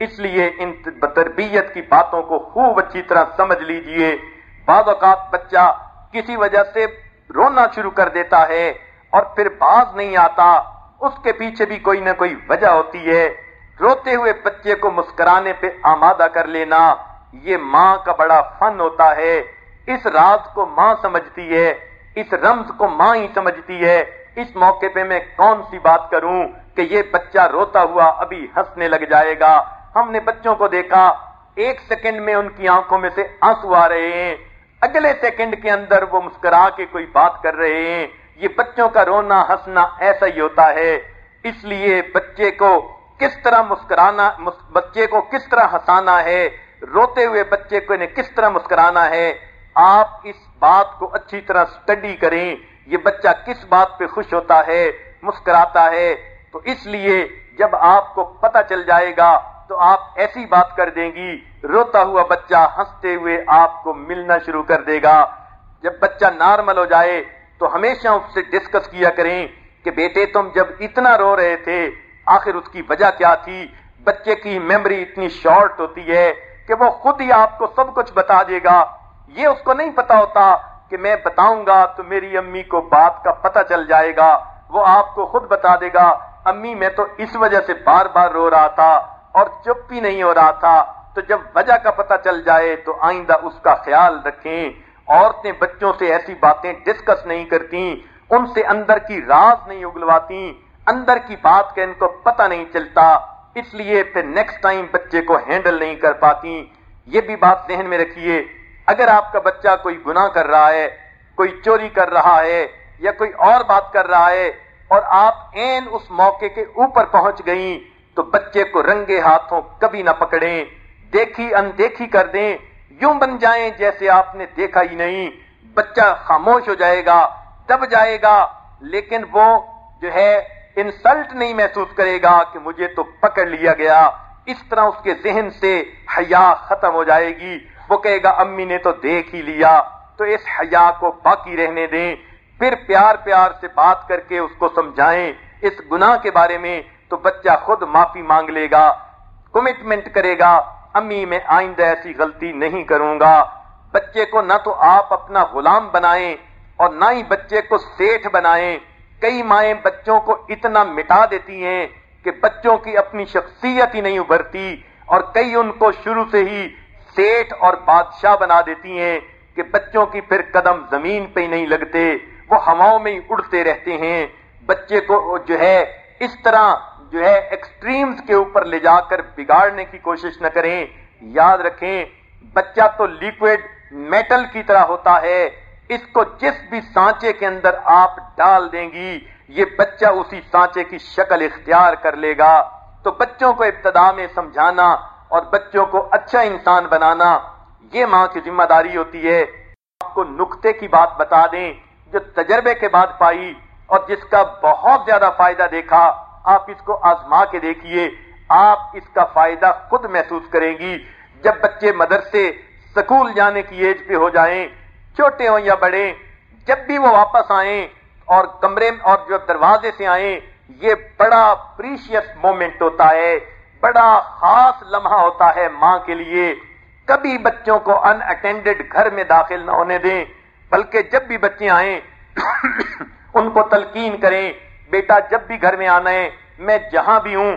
اس لیے ان تربیت کی باتوں کو خوب اچھی طرح سمجھ لیجیے۔ بعض اوقات بچہ کسی وجہ سے رونا شروع کر دیتا ہے اور پھر باز نہیں آتا۔ اس کے پیچھے بھی کوئی نہ کوئی وجہ ہوتی ہے۔ روتے ہوئے بچے کو مسکرانے پہ آمادہ کر لینا، یہ ماں کا بڑا فن ہوتا ہے۔ اس راز کو ماں سمجھتی ہے، اس رمز کو ماں ہی سمجھتی ہے۔ اس موقع پہ میں کون سی بات کروں؟ کہ یہ بچہ روتا ہوا ابھی ہنسنے لگ جائے گا۔ ہم نے بچوں کو دیکھا، ایک سیکنڈ میں ان کی آنکھوں میں سے آنسو آ رہے ہیں۔ اگلے سیکنڈ کے اندر وہ مسکرا کے کوئی بات کر رہے ہیں۔ یہ بچوں کا رونا، ہنسنا ایسا ہی ہوتا ہے۔ اس لیے بچے کو کس طرح مسکرانا بچے کو کس طرح ہنسانا ہے؟ روتے ہوئے بچے کو انہیں کس طرح مسکرانا ہے؟ آپ اس بات کو اچھی طرح سٹڈی کریں۔ یہ بچہ کس بات پہ خوش ہوتا ہے، مسکراتا ہے؟ تو اس لیے جب آپ کو پتا چل جائے گا تو آپ ایسی بات کر دیں گی، روتا ہوا بچہ ہنستے ہوئے آپ کو ملنا شروع کر دے گا۔ جب بچہ نارمل ہو جائے تو ہمیشہ اس سے ڈسکس کیا کریں کہ بیٹے تم جب اتنا رو رہے تھے، آخر اس کی وجہ کیا تھی؟ بچے کی میموری اتنی شارٹ ہوتی ہے کہ وہ خود ہی آپ کو سب کچھ بتا دے گا۔ یہ اس کو نہیں پتا ہوتا کہ میں بتاؤں گا تو میری امی کو بات کا پتہ چل جائے گا، وہ آپ کو خود بتا دے گا۔ امی میں تو اس وجہ سے بار بار رو رہا تھا اور چپ بھی نہیں ہو رہا تھا، تو جب وجہ کا پتہ چل جائے تو آئندہ اس کا خیال رکھیں۔ عورتیں بچوں سے ایسی باتیں ڈسکس نہیں کرتی ان سے اندر کی راز نہیں اگلواتی۔ اندر کی بات کا ان کو پتہ نہیں چلتا، اس لیے پھر نیکسٹ ٹائم بچے کو ہینڈل نہیں کر پاتی۔ یہ بھی بات ذہن میں رکھیے، اگر آپ کا بچہ کوئی گناہ کر رہا ہے، کوئی چوری کر رہا ہے یا کوئی اور بات کر رہا ہے اور آپ این اس موقع کے اوپر پہنچ گئیں تو بچے کو رنگے ہاتھوں کبھی نہ پکڑیں، دیکھی اندیکھی کر دیں، یوں بن جائیں جیسے آپ نے دیکھا ہی نہیں۔ بچہ خاموش ہو جائے گا، دب جائے گا، لیکن وہ جو ہے انسلٹ نہیں محسوس کرے گا کہ مجھے تو پکڑ لیا گیا۔ اس طرح اس کے ذہن سے حیا ختم ہو جائے گی۔ وہ کہے گا، امی نے تو دیکھ ہی لیا۔ تو اس حیا کو باقی رہنے دیں۔ پھر پیار پیار سے بات کر کے اس کو سمجھائیں، اس گناہ کے بارے میں تو بچہ خود معافی مانگ لے گا کمٹمنٹ کرے گا، امی میں آئندہ ایسی غلطی نہیں کروں گا۔ بچے کو نہ تو آپ اپنا غلام بنائیں اور نہ ہی بچے کو سیٹھ بنائیں۔ کئی مائیں بچوں کو اتنا مٹا دیتی ہیں کہ بچوں کی اپنی شخصیت ہی نہیں ابھرتی اور کئی ان کو شروع سے ہی سیٹ اور بادشاہ بنا دیتی ہیں کہ بچوں کی پھر قدم زمین پہ ہی نہیں لگتے۔ وہ ہواؤں میں ہی اڑتے رہتے ہیں۔ بچے کو جو ہے اس طرح جو ہے ایکسٹریمز کے اوپر لے جا کر بگاڑنے کی کوشش نہ کریں۔ یاد رکھیں، بچہ تو لیکوڈ میٹل کی طرح ہوتا ہے۔ اس کو جس بھی سانچے کے اندر آپ ڈال دیں گی، یہ بچہ اسی سانچے کی شکل اختیار کر لے گا۔ تو بچوں کو ابتدا میں سمجھانا اور بچوں کو اچھا انسان بنانا، یہ ماں کی ذمہ داری ہوتی ہے۔ آپ کو نقطے کی بات بتا دیں۔ جو تجربے کے بعد پائی اور جس کا بہت زیادہ فائدہ دیکھا، آپ اس کو آزما کے دیکھیے۔ آپ اس کا فائدہ خود محسوس کریں گی۔ جب بچے مدرسے، سکول جانے کی ایج پہ ہو جائیں، چھوٹے ہوں یا بڑے، جب بھی وہ واپس آئیں اور کمرے اور جو دروازے سے آئیں، یہ بڑا پریشیس مومنٹ ہوتا ہے۔ بڑا خاص لمحہ ہوتا ہے ماں کے لیے۔ کبھی بچوں کو ان اٹینڈڈ گھر میں داخل نہ ہونے دیں۔ بلکہ جب بھی بچے آئیں، ان کو تلقین کریں، بیٹا جب بھی گھر میں آنا ہے، میں جہاں بھی ہوں،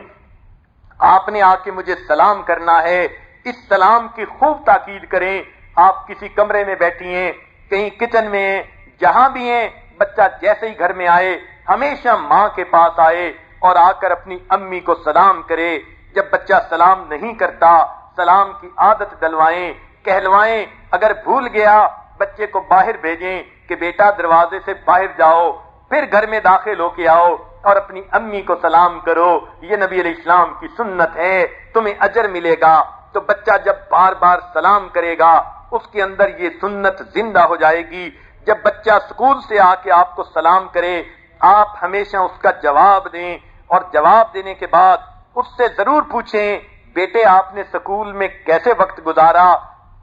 آپ نے آ کے مجھے سلام کرنا ہے، اس سلام کی خوب تاکید کریں۔ آپ کسی کمرے میں بیٹھی ہیں، کہیں کچن میں ہیں، جہاں بھی ہیں، بچہ جیسے ہی گھر میں آئے، ہمیشہ ماں کے پاس آئے اور آ کر اپنی امی کو سلام کرے۔ جب بچہ سلام نہیں کرتا، سلام کی عادت ڈلوائیں کہلوائیں، اگر بھول گیا بچے کو باہر بھیجیں کہ بیٹا دروازے سے باہر جاؤ، پھر گھر میں داخل ہو کے آؤ اور اپنی امی کو سلام کرو۔ یہ نبی علیہ السلام کی سنت ہے، تمہیں اجر ملے گا۔ تو بچہ جب بار بار سلام کرے گا، اس کے اندر یہ سنت زندہ ہو جائے گی۔ جب بچہ سکول سے آ کے آپ کو سلام کرے، آپ ہمیشہ اس کا جواب دیں اور جواب دینے کے بعد اس سے ضرور پوچھیں، بیٹے آپ نے سکول میں کیسے وقت گزارا؟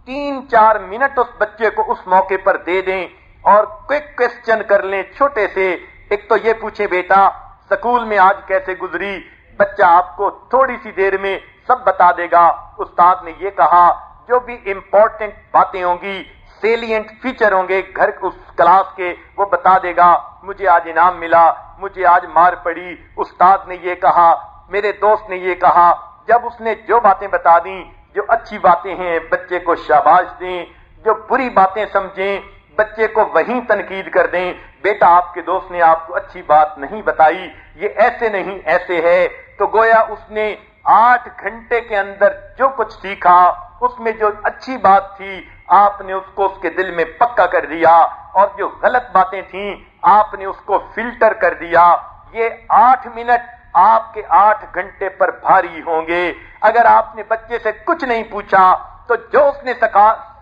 تین چار منٹ اس بچے کو اس موقع پر دے دیں اور کوئک کوشچن کر لیں چھوٹے سے۔ ایک تو یہ پوچھیں، بیٹا، سکول میں آج کیسے گزری؟ بچہ آپ کو تھوڑی سی دیر میں سب بتا دے گا۔ استاد نے یہ کہا، جو بھی امپورٹنٹ باتیں ہوں گی سیلینٹ فیچر ہوں گے، گھر اس کلاس کے، وہ بتا دے گا۔ مجھے آج انعام ملا، مجھے آج مار پڑی۔ استاد نے یہ کہا، میرے دوست نے یہ کہا۔ جب اس نے جو باتیں بتا دیں جو اچھی باتیں ہیں، بچے کو شاباش دیں، جو بری باتیں سمجھیں، بچے کو وہیں تنقید کر دیں۔ بیٹا، آپ کے دوست نے آپ کو اچھی بات نہیں بتائی، یہ ایسے نہیں، ایسے ہے۔ تو گویا اس نے آٹھ گھنٹے کے اندر جو کچھ سیکھا، اس میں جو اچھی بات تھی، آپ نے اس کو اس کے دل میں پکا کر دیا۔ اور جو غلط باتیں تھیں، آپ نے اس کو فلٹر کر دیا۔ یہ آٹھ منٹ آپ کے آٹھ گھنٹے پر بھاری ہوں گے۔ اگر آپ نے بچے سے کچھ نہیں پوچھا، تو جو اس نے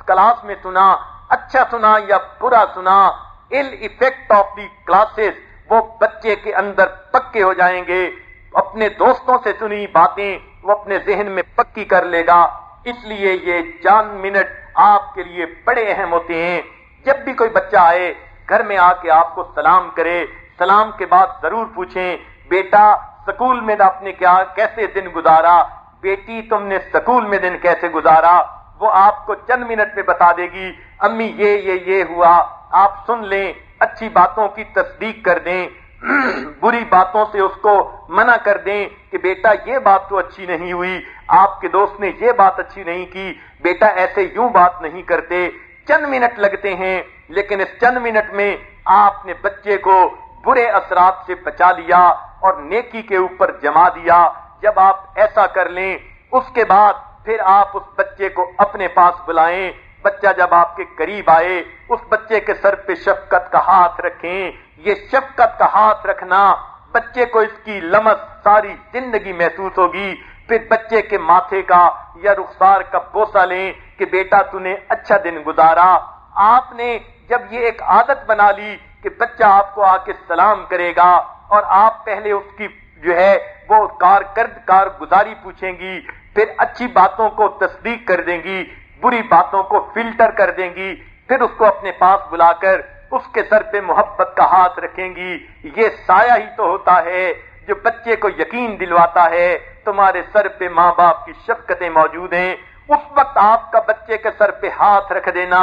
کلاس میں سنا اچھا سنا یا برا سنا، ال افیکٹ آف دی کلاسز وہ بچے کے اندر پکے ہو جائیں گے۔ اپنے دوستوں سے سنی باتیں، وہ اپنے ذہن میں پکی کر لے گا۔ اس لیے یہ چاند منٹ آپ کے لیے بڑے اہم ہوتے ہیں۔ جب بھی کوئی بچہ آئے، گھر میں آ کے آپ کو سلام کرے۔ سلام کے بعد ضرور پوچھیں، بیٹا سکول میں اپنے کیا کیسے دن گزارا؟ بیٹی تم نے سکول میں دن کیسے گزارا؟ وہ آپ کو چند منٹ میں بتا دے گی، امی یہ یہ یہ ہوا، آپ سن لیں، اچھی باتوں کی تصدیق کر دیں، بری باتوں سے اس کو منع کر دیں کہ بیٹا یہ بات تو اچھی نہیں ہوئی، آپ کے دوست نے یہ بات اچھی نہیں کی، بیٹا ایسے یوں بات نہیں کرتے۔ چند منٹ لگتے ہیں، لیکن اس چند منٹ میں آپ نے بچے کو برے اثرات سے بچا لیا۔ اور نیکی کے اوپر جما دیا۔ جب آپ ایسا کر لیں، اس کے بعد پھر آپ اس بچے کو اپنے پاس بلائیں۔ بچہ جب آپ کے قریب آئے، اس بچے کے سر پہ شفقت کا ہاتھ رکھیں۔ یہ شفقت کا ہاتھ رکھنا بچے کو اس کی لمس ساری زندگی محسوس ہوگی۔ پھر بچے کے ماتھے کا یا رخسار کا بوسا لیں کہ بیٹا تو نے اچھا دن گزارا۔ آپ نے جب یہ ایک عادت بنا لی کہ بچہ آپ کو آ کے سلام کرے گا اور آپ پہلے اس کی جو ہے وہ کارکرد کار گزاری پوچھیں گی، پھر اچھی باتوں کو تصدیق کر دیں گی، بری باتوں کو فلٹر کر دیں گی، پھر اس کو اپنے پاس بلا کر اس کے سر پہ محبت کا ہاتھ رکھیں گی۔ یہ سایہ ہی تو ہوتا ہے جو بچے کو یقین دلواتا ہے۔ تمہارے سر پہ ماں باپ کی شفقتیں موجود ہیں۔ اس وقت آپ کا بچے کے سر پہ ہاتھ رکھ دینا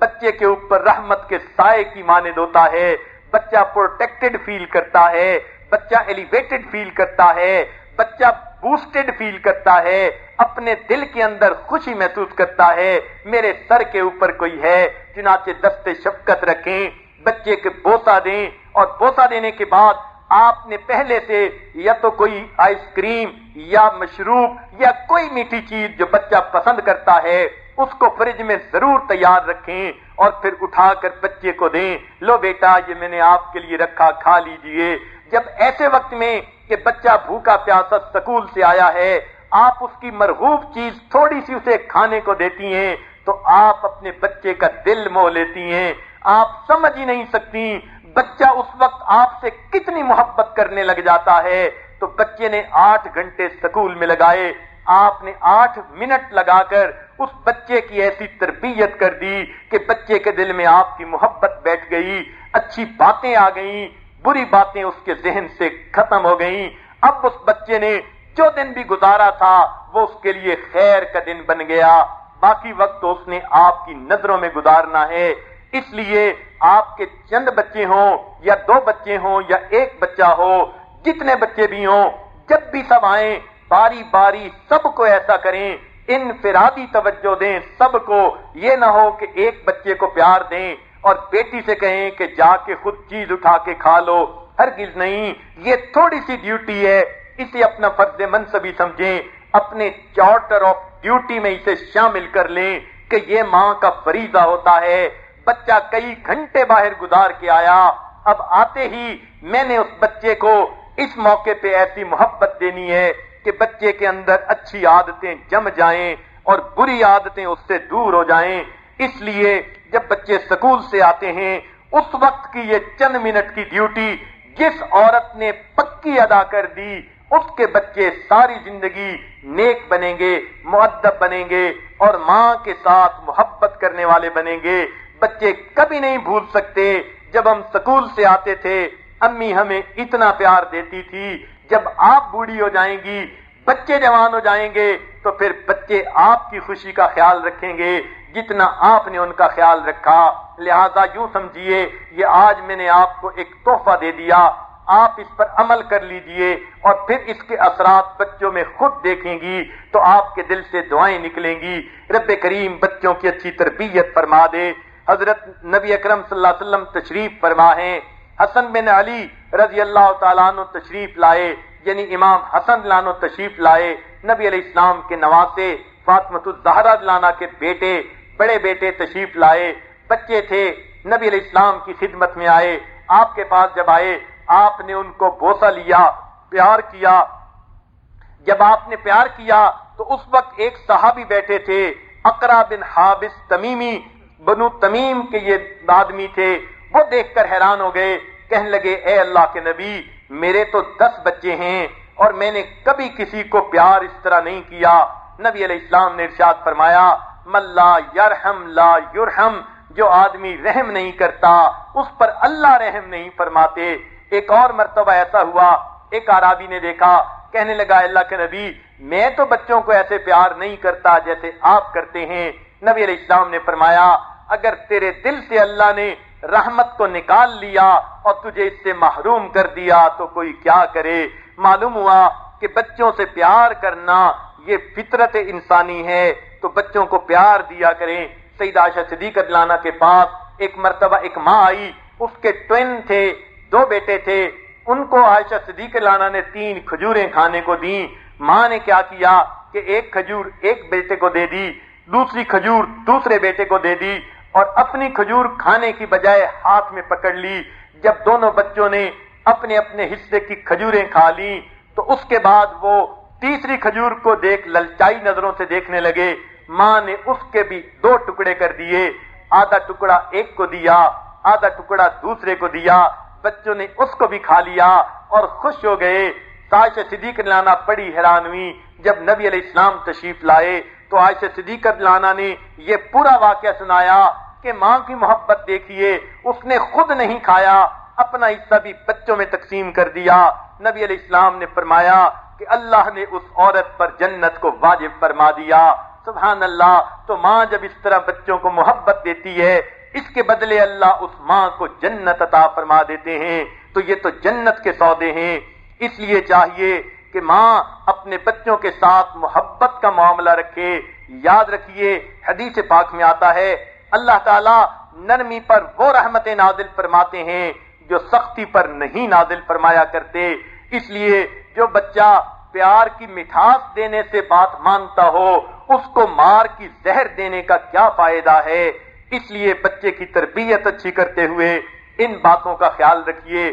بچے کے اوپر رحمت کے سائے کی مانند ہوتا ہے۔ بچہ پروٹیکٹڈ فیل کرتا ہے، بچہ ایلیویٹڈ فیل کرتا ہے، بچہ بوسٹڈ فیل کرتا ہے، اپنے دل کے اندر خوشی محسوس کرتا ہے۔ میرے سر کے اوپر کوئی ہے، چنانچہ دست شفقت رکھیں، بچے کے بوسا دیں۔ اور بوسا دینے کے بعد آپ نے پہلے سے یا تو کوئی آئس کریم یا مشروب یا کوئی میٹھی چیز جو بچہ پسند کرتا ہے اس کو فریج میں ضرور تیار رکھیں اور پھر اٹھا کر بچے کو دیں۔ لو بیٹا، یہ میں نے آپ کے لیے رکھا، کھا لیجیے۔ جب ایسے وقت میں کہ بچہ بھوکا پیاسا سکول سے آیا ہے، آپ اس کی مرغوب چیز تھوڑی سی اسے کھانے کو دیتی ہیں تو آپ اپنے بچے کا دل مو لیتی ہیں۔ آپ سمجھ ہی نہیں سکتی بچہ اس وقت آپ سے کتنی محبت کرنے لگ جاتا ہے۔ تو بچے نے آٹھ گھنٹے سکول میں لگائے۔ آپ نے آٹھ منٹ لگا کر اس بچے کی ایسی تربیت کر دی کہ بچے کے دل میں آپ کی محبت بیٹھ گئی، اچھی باتیں آ گئیں، بری باتیں اس کے ذہن سے ختم ہو گئیں۔ اب اس بچے نے جو دن بھی گزارا تھا، وہ اس کے لیے خیر کا دن بن گیا۔ باقی وقت تو اس نے آپ کی نظروں میں گزارنا ہے۔ اس لیے آپ کے چند بچے ہوں، یا دو بچے ہوں، یا ایک بچہ ہو، جتنے بچے بھی ہوں، جب بھی سب آئیں، باری باری سب کو ایسا کریں۔ انفرادی توجہ دیں، سب کو یہ نہ ہو کہ ایک بچے کو پیار دیں اور بیٹی سے کہیں کہ جا کے خود چیز اٹھا کے کھا لو۔ ہرگز نہیں، یہ تھوڑی سی ڈیوٹی ہے، اسے اپنا فرض منصبی سمجھیں۔ اپنے چارٹر آف ڈیوٹی میں اسے شامل کر لیں کہ یہ ماں کا فریضہ ہوتا ہے۔ بچہ کئی گھنٹے باہر گزار کے آیا، اب آتے ہی میں نے اس بچے کو اس موقع پہ ایسی محبت دینی ہے۔ کہ بچے کے اندر اچھی عادتیں جم جائیں اور بری عادتیں اس سے دور ہو جائیں۔ اس لیے جب بچے سکول سے آتے ہیں، اس وقت کی یہ چند منٹ کی ڈیوٹی جس عورت نے پکی ادا کر دی، اس کے بچے ساری زندگی نیک بنیں گے معدب بنیں گے اور ماں کے ساتھ محبت کرنے والے بنیں گے۔ بچے کبھی نہیں بھول سکتے۔ جب ہم سکول سے آتے تھے، امی ہمیں اتنا پیار دیتی تھی جب آپ بوڑھی ہو جائیں گی، بچے جوان ہو جائیں گے، تو پھر بچے آپ کی خوشی کا خیال رکھیں گے جتنا آپ نے ان کا خیال رکھا۔ لہذا یوں سمجھیے، یہ آج میں نے آپ کو ایک تحفہ دے دیا۔ آپ اس پر عمل کر لیجیے اور پھر اس کے اثرات بچوں میں خود دیکھیں گی تو آپ کے دل سے دعائیں نکلیں گی۔ رب کریم بچوں کی اچھی تربیت فرما دے۔ حضرت نبی اکرم صلی اللہ علیہ وسلم تشریف فرما ہے حسن بن علی رضی اللہ تعالیٰ عنہ تشریف لائے یعنی امام حسن لانو تشریف لائے، نبی علیہ السلام کے نواسے فاطمت الزہرا لانا کے بیٹے، بڑے بیٹے تشریف لائے، بچے تھے، نبی علیہ السلام کی خدمت میں آئے، آپ کے پاس جب آئے، آپ نے ان کو بوسا لیا، پیار کیا۔ جب آپ نے پیار کیا، تو اس وقت ایک صحابی بیٹھے تھے، اقرا بن حابس تمیمی، بنو تمیم کے یہ آدمی تھے، وہ دیکھ کر حیران ہو گئے۔ کہنے لگے، اے اللہ کے نبی، میرے تو دس بچے ہیں اور میں نے کبھی کسی کو پیار اس طرح نہیں کیا. نبی علیہ السلام نے ارشاد فرمایا ملا یرحم لا یرحم، جو آدمی رحم نہیں کرتا، اس پر اللہ رحم نہیں فرماتے. ایک اور مرتبہ ایسا ہوا، ایک آرابی نے دیکھا، کہنے لگا اللہ کے نبی، میں تو بچوں کو ایسے پیار نہیں کرتا جیسے آپ کرتے ہیں. نبی علیہ السلام نے فرمایا، اگر تیرے دل سے اللہ نے رحمت کو نکال لیا اور تجھے اس سے محروم کر دیا تو کوئی کیا کرے؟ معلوم ہوا کہ بچوں سے پیار کرنا یہ فطرت انسانی ہے، تو بچوں کو پیار دیا کریں۔ سعید عائشہ صدیق لانا کے پاس ایک مرتبہ ایک ماں آئی۔ اس کے ٹوین تھے، دو بیٹے تھے۔ ان کو عائشہ صدیق لانا نے تین کھجوریں کھانے کو دی ماں نے کیا کیا کہ ایک کھجور ایک بیٹے کو دے دی، دوسری کھجور دوسرے بیٹے کو دے دی۔ اور اپنی کھجور کھانے کی بجائے ہاتھ میں پکڑ لی۔ جب دونوں بچوں نے اپنے اپنے حصے کی کھجوریں کھا لی تو اس کے بعد وہ تیسری کھجور کو دیکھ للچائی نظروں سے دیکھنے لگے۔ ماں نے اس کے بھی دو ٹکڑے کر دیے۔ آدھا ٹکڑا ایک کو دیا، آدھا ٹکڑا دوسرے کو دیا۔ بچوں نے اس کو بھی کھا لیا اور خوش ہو گئے۔ صدیق لانا بڑی حیران ہوئی جب نبی علیہ السلام تشریف لائے۔ تو عائشہ صدیقہ لانا نے یہ پورا واقعہ سنایا کہ ماں کی محبت دیکھیے، اس نے خود نہیں کھایا، اپنا حصہ بھی بچوں میں تقسیم کر دیا۔ نبی علیہ السلام نے فرمایا کہ اللہ نے اس عورت پر جنت کو واجب فرما دیا۔ سبحان اللہ، تو ماں جب اس طرح بچوں کو محبت دیتی ہے، اس کے بدلے اللہ اس ماں کو جنت عطا فرما دیتے ہیں۔ تو یہ تو جنت کے سودے ہیں، اس لیے چاہیے کہ ماں اپنے بچوں کے ساتھ محبت کا معاملہ رکھے۔ یاد رکھیے، حدیث پاک میں آتا ہے، اللہ تعالی نرمی پر وہ رحمت نازل فرماتے ہیں جو سختی پر نہیں نازل فرمایا کرتے۔ اس لیے جو بچہ پیار کی مٹھاس دینے سے بات مانتا ہو، اس کو مار کی زہر دینے کا کیا فائدہ ہے؟ اس لیے بچے کی تربیت اچھی کرتے ہوئے ان باتوں کا خیال رکھیے۔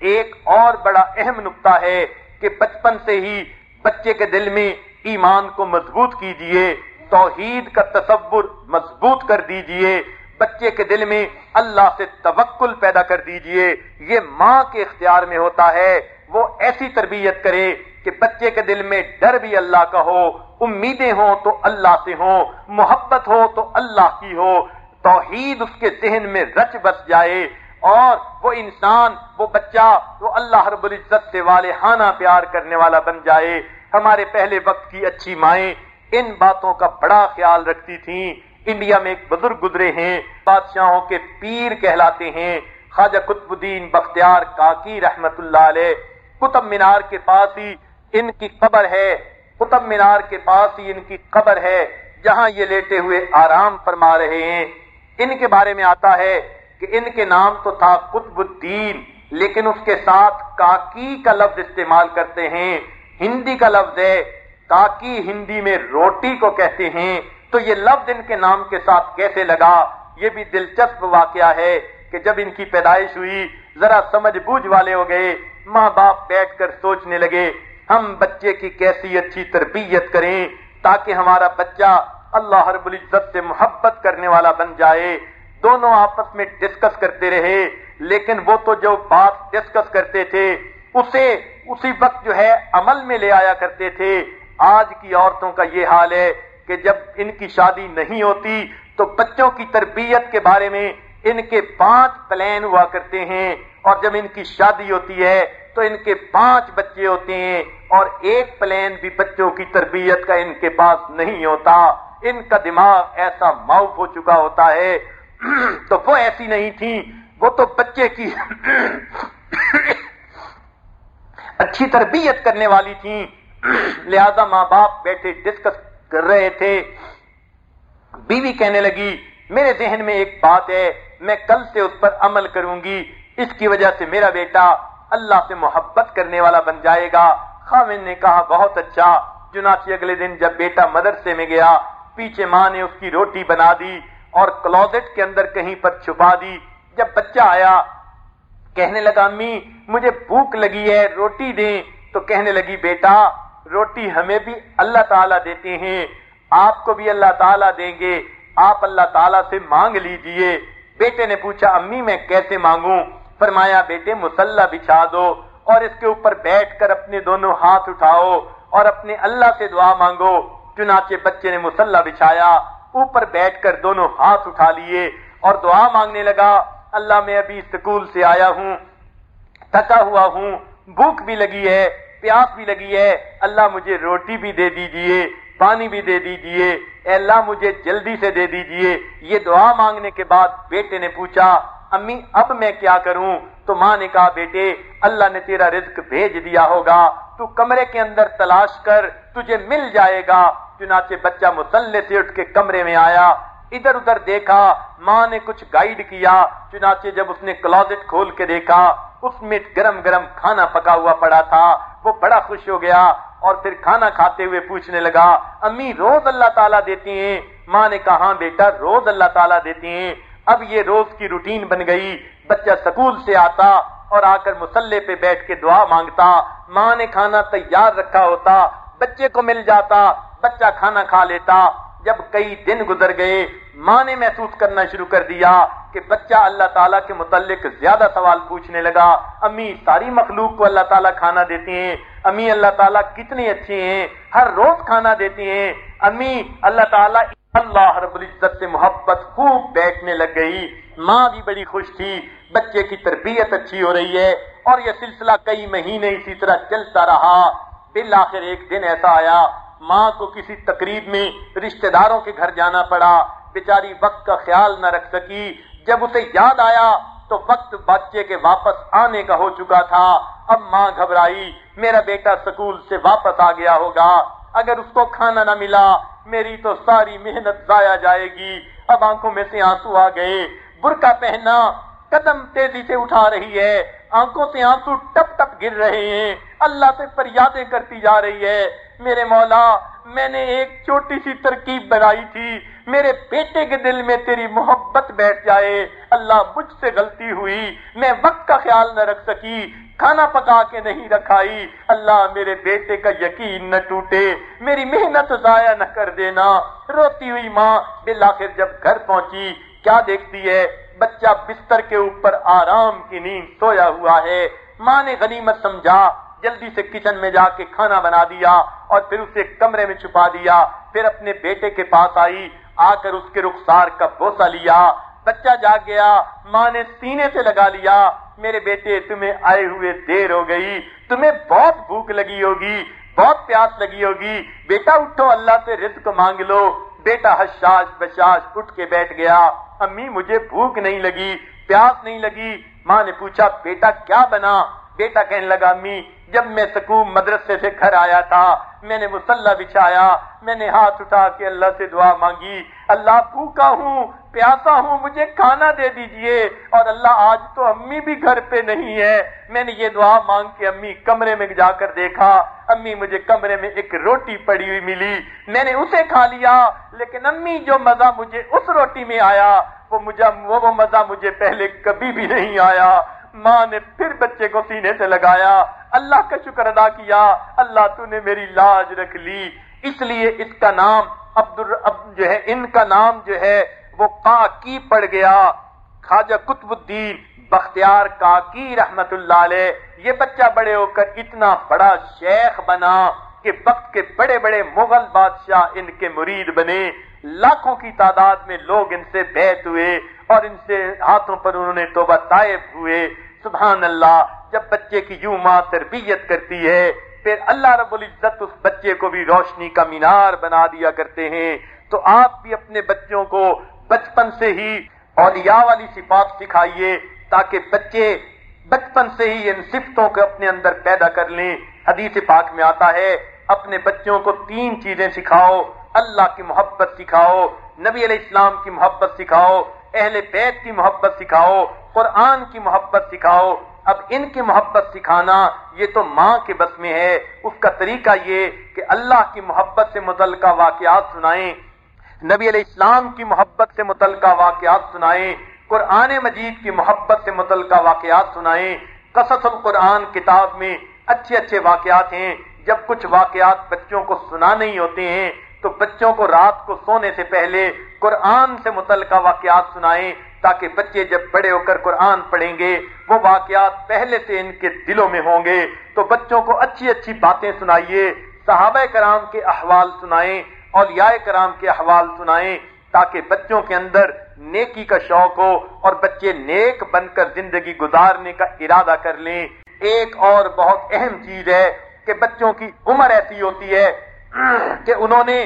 ایک اور بڑا اہم نقطہ ہے کہ بچپن سے ہی بچے کے دل میں ایمان کو مضبوط کیجیے، توحید کا تصور مضبوط کر دیجیے، بچے کے دل میں اللہ سے توکل پیدا کر دیجیے۔ یہ ماں کے اختیار میں ہوتا ہے۔ وہ ایسی تربیت کرے کہ بچے کے دل میں ڈر بھی اللہ کا ہو، امیدیں ہوں تو اللہ سے ہوں، محبت ہو تو اللہ کی ہو۔ توحید اس کے ذہن میں رچ بس جائے۔ اور وہ انسان، وہ بچہ، وہ اللہ رب العزت سے والہانہ پیار کرنے والا بن جائے۔ ہمارے پہلے وقت کی اچھی مائیں ان باتوں کا بڑا خیال رکھتی تھیں۔ انڈیا میں ایک بزرگ گزرے ہیں، بادشاہوں کے پیر کہلاتے ہیں۔ خواجہ قطب الدین بختیار کاکی رحمت اللہ علیہ، قطب مینار کے پاس ہی ان کی قبر ہے۔ قطب مینار کے پاس ہی ان کی قبر ہے۔ جہاں یہ لیٹے ہوئے آرام فرما رہے ہیں۔ ان کے بارے میں آتا ہے کہ ان کے نام تو تھا قطب الدین، لیکن اس کے ساتھ کاکی کا لفظ استعمال کرتے ہیں۔ ہندی کا لفظ ہے کاکی، ہندی میں روٹی کو کہتے ہیں۔ تو یہ لفظ ان کے نام کے ساتھ کیسے لگا؟ یہ بھی دلچسپ واقعہ ہے کہ جب ان کی پیدائش ہوئی، ذرا سمجھ بوجھ والے ہو گئے۔ ماں باپ بیٹھ کر سوچنے لگے، ہم بچے کی کیسی اچھی تربیت کریں تاکہ ہمارا بچہ اللہ رب العزت سے محبت کرنے والا بن جائے۔ دونوں آپس میں ڈسکس کرتے رہے، لیکن وہ تو جو بات ڈسکس کرتے تھے، اسے اسی وقت جو ہے عمل میں لے آیا کرتے تھے۔ آج کی عورتوں کا یہ حال ہے کہ جب ان کی شادی نہیں ہوتی، تو بچوں کی تربیت کے بارے میں ان کے پانچ پلان ہوا کرتے ہیں۔ اور جب ان کی شادی ہوتی ہے، تو ان کے پانچ بچے ہوتے ہیں۔ اور ایک پلان بھی بچوں کی تربیت کا ان کے پاس نہیں ہوتا۔ ان کا دماغ ایسا معاف ہو چکا ہوتا ہے۔ تو وہ ایسی نہیں تھی، وہ تو بچے کی اچھی تربیت کرنے والی تھی۔ لہذا ماں باپ بیٹھے ڈسکس کر رہے تھے۔ بیوی کہنے لگی، میرے ذہن میں ایک بات ہے، میں کل سے اس پر عمل کروں گی۔ اس کی وجہ سے میرا بیٹا اللہ سے محبت کرنے والا بن جائے گا۔ خامن نے کہا، بہت اچھا۔ چنانچہ اگلے دن جب بیٹا مدرسے میں گیا، پیچھے ماں نے اس کی روٹی بنا دی۔ اور کلوزٹ کے اندر کہیں پر چھپا دی۔ جب بچہ آیا، کہنے لگا، امی، مجھے بھوک لگی ہے، روٹی دیں۔ تو کہنے لگی، بیٹا، روٹی ہمیں بھی اللہ تعالیٰ دیتے ہیں۔ آپ کو بھی اللہ تعالیٰ دیں گے۔ آپ اللہ تعالیٰ سے مانگ لیجیے۔ بیٹے نے پوچھا، امی، میں کیسے مانگوں؟ فرمایا، بیٹے، مسلح بچھا دو اور اس کے اوپر بیٹھ کر اپنے دونوں ہاتھ اٹھاؤ اور اپنے اللہ سے دعا مانگو۔ چنانچہ بچے نے مسلح بچھایا۔ اوپر بیٹھ کر دونوں ہاتھ اٹھا لیے اور دعا مانگنے لگا، اللہ میں ابھی اسکول سے آیا ہوں، تھکا ہوا ہوں، بھوک بھی لگی ہے، پیاس بھی لگی ہے، اللہ مجھے روٹی بھی دے دیجیے، پانی بھی دے دیجیے، اے اللہ مجھے جلدی سے دے دیجیے۔ یہ دعا مانگنے کے بعد بیٹے نے پوچھا امی، اب میں کیا کروں؟ تو ماں نے کہا، بیٹے، اللہ نے تیرا رزق بھیج دیا ہوگا۔ تو کمرے کے اندر تلاش کر، تجھے مل جائے گا۔ چنانچہ بچہ مسلح سے اٹھ کے کمرے میں آیا۔ ادھر ادھر دیکھا، ماں نے کچھ گائیڈ کیا۔ چنانچہ جب اس نے کلوزٹ کھول کے دیکھا، اس میں گرم گرم کھانا پکا ہوا پڑا تھا۔ وہ بڑا خوش ہو گیا اور پھر کھانا کھاتے ہوئے پوچھنے لگا، امی، روز اللہ تعالیٰ دیتی ہیں؟ ماں نے کہا ہاں بیٹا، روز اللہ تعالیٰ دیتی ہیں۔ اب یہ روز کی روٹین بن گئی، بچہ سکول سے آتا اور آ کر مسلح پہ بیٹھ کے دعا مانگتا، ماں نے کھانا تیار رکھا ہوتا، بچے کو مل جاتا، بچہ کھانا کھا لیتا۔ جب کئی دن گزر گئے، ماں نے محسوس کرنا شروع کر دیا کہ بچہ اللہ تعالیٰ کے متعلق زیادہ سوال پوچھنے لگا۔ امی، ساری مخلوق کو اللہ تعالیٰ کھانا دیتی ہیں؟ امی، اللہ تعالیٰ کتنی اچھی ہیں؟ ہر روز کھانا دیتی ہیں؟ امی، اللہ تعالیٰ اللہ رب العزت سے محبت خوب بیٹھنے لگ گئی۔ ماں بھی بڑی خوش تھی، بچے کی تربیت اچھی ہو رہی ہے اور یہ سلسلہ کئی مہینے اسی طرح چلتا رہا۔ بالآخر ایک دن ایسا آیا، ماں کو کسی تقریب میں رشتہ داروں کے گھر جانا پڑا۔ بیچاری وقت کا خیال نہ رکھ سکی۔ جب اسے یاد آیا تو وقت بچے کے واپس آنے کا ہو چکا تھا۔ اب ماں گھبرائی، میرا بیٹا سکول سے واپس آ گیا ہوگا۔ اگر اس کو کھانا نہ ملا، میری تو ساری محنت ضائع جائے گی۔ اب آنکھوں میں سے آنسو آ گئے۔ برقع پہنا قدم تیزی سے اٹھا رہی ہے۔ آنکھوں سے آنسو ٹپ ٹپ گر رہے ہیں۔ اللہ سے فریادیں کرتی جا رہی ہے۔ میرے مولا، میں نے ایک چھوٹی سی ترکیب بنائی تھی۔ میرے بیٹے کے دل میں تیری محبت بیٹھ جائے۔ اللہ مجھ سے غلطی ہوئی، میں وقت کا خیال نہ رکھ سکی، کھانا پکا کے نہیں رکھائی۔ اللہ میرے بیٹے کا یقین نہ ٹوٹے۔ میری محنت ضائع نہ کر دینا۔ روتی ہوئی ماں بالآخر جب گھر پہنچی، کیا دیکھتی ہے؟ بچہ بستر کے اوپر آرام کی نیند سویا ہوا ہے۔ ماں نے غنیمت سمجھا جلدی سے کچن میں جا کے کھانا بنا دیا اور پھر اسے کمرے میں چھپا دیا۔ پھر اپنے بیٹے کے پاس آئی، آ کر اس کے رخسار کا بوسا لیا۔ بچہ جا گیا، ماں نے سینے سے لگا لیا۔ میرے بیٹے، تمہیں آئے ہوئے دیر ہو گئی، تمہیں بہت بھوک لگی ہوگی، بہت پیاس لگی ہوگی۔ بیٹا، اٹھو، اللہ سے رزق مانگ لو۔ بیٹا حشاش بشاش اٹھ کے بیٹھ گیا۔ امی، مجھے بھوک نہیں لگی، پیاس نہیں لگی۔ ماں نے پوچھا، بیٹا، کیا بنا؟ بیٹا کہنے لگا، امی جب میں سکوم مدرسے سے گھر آیا تھا، میں نے مسلح بچھایا، میں نے ہاتھ اٹھا کے اللہ سے دعا مانگی۔ اللہ بھوکا ہوں، پیاسا ہوں، مجھے کھانا دے دیجیے۔ اور اللہ آج تو امی بھی گھر پہ نہیں ہے۔ میں نے یہ دعا مانگ کے امی کمرے میں جا کر دیکھا۔ امی مجھے کمرے میں ایک روٹی پڑی ہوئی ملی۔ میں نے اسے کھا لیا، لیکن امی جو مزہ مجھے اس روٹی میں آیا، وہ مجھے وہ مزہ مجھے پہلے کبھی بھی نہیں آیا۔ ماں نے پھر بچے کو سینے سے لگایا۔ اللہ کا شکر ادا کیا۔ اللہ تو نے میری لاج رکھ لی۔ اس لیے اس کا نام عبد جو ہے، ان کا نام جو ہے، وہ کاکی پڑ گیا۔ خواجہ قطب الدین بختیار کاکی رحمت اللہ علیہ، یہ بچہ بڑے ہو کر اتنا بڑا شیخ بنا کہ وقت کے بڑے بڑے مغل بادشاہ ان کے مرید بنے۔ لاکھوں کی تعداد میں لوگ ان سے بیت ہوئے۔ اور ان سے ہاتھوں پر انہوں نے توبہ طائب ہوئے۔ سبحان اللہ، جب بچے کی یوں ماں تربیت کرتی ہے، پھر اللہ رب العزت اس بچے کو بھی روشنی کا مینار بنا دیا کرتے ہیں۔ تو آپ بھی اپنے بچوں کو بچپن سے ہی اولیاء والی صفات سکھائیے، تاکہ بچے بچپن سے ہی ان صفتوں کو اپنے اندر پیدا کر لیں۔ حدیث پاک میں آتا ہے، اپنے بچوں کو تین چیزیں سکھاؤ، اللہ کی محبت سکھاؤ، نبی علیہ السلام کی محبت سکھاؤ۔ اہل بیت کی محبت سکھاؤ، قرآن کی محبت سکھاؤ۔ اب ان کی محبت سکھانا یہ تو ماں کے بس میں ہے۔ اس کا طریقہ یہ کہ اللہ کی محبت سے متعلقہ واقعات سنائیں۔ نبی علیہ السلام کی محبت سے متعلقہ واقعات سنائیں۔ قرآن مجید کی محبت سے متعلقہ واقعات سنائیں۔ قصص القرآن کتاب میں اچھے اچھے واقعات ہیں۔ جب کچھ واقعات بچوں کو سنا نہیں ہوتے ہیں تو بچوں کو رات کو سونے سے پہلے قرآن سے متعلقہ واقعات سنائیں تاکہ بچے جب بڑے ہو کر قرآن پڑھیں گے، وہ واقعات پہلے سے ان کے دلوں میں ہوں گے۔ تو بچوں کو اچھی اچھی باتیں سنائیے، صحابہ کرام کے احوال سنائیں اور کرام کے احوال سنائیں تاکہ بچوں کے اندر نیکی کا شوق ہو اور بچے نیک بن کر زندگی گزارنے کا ارادہ کر لیں۔ ایک اور بہت اہم چیز ہے کہ بچوں کی عمر ایسی ہوتی ہے کہ انہوں نے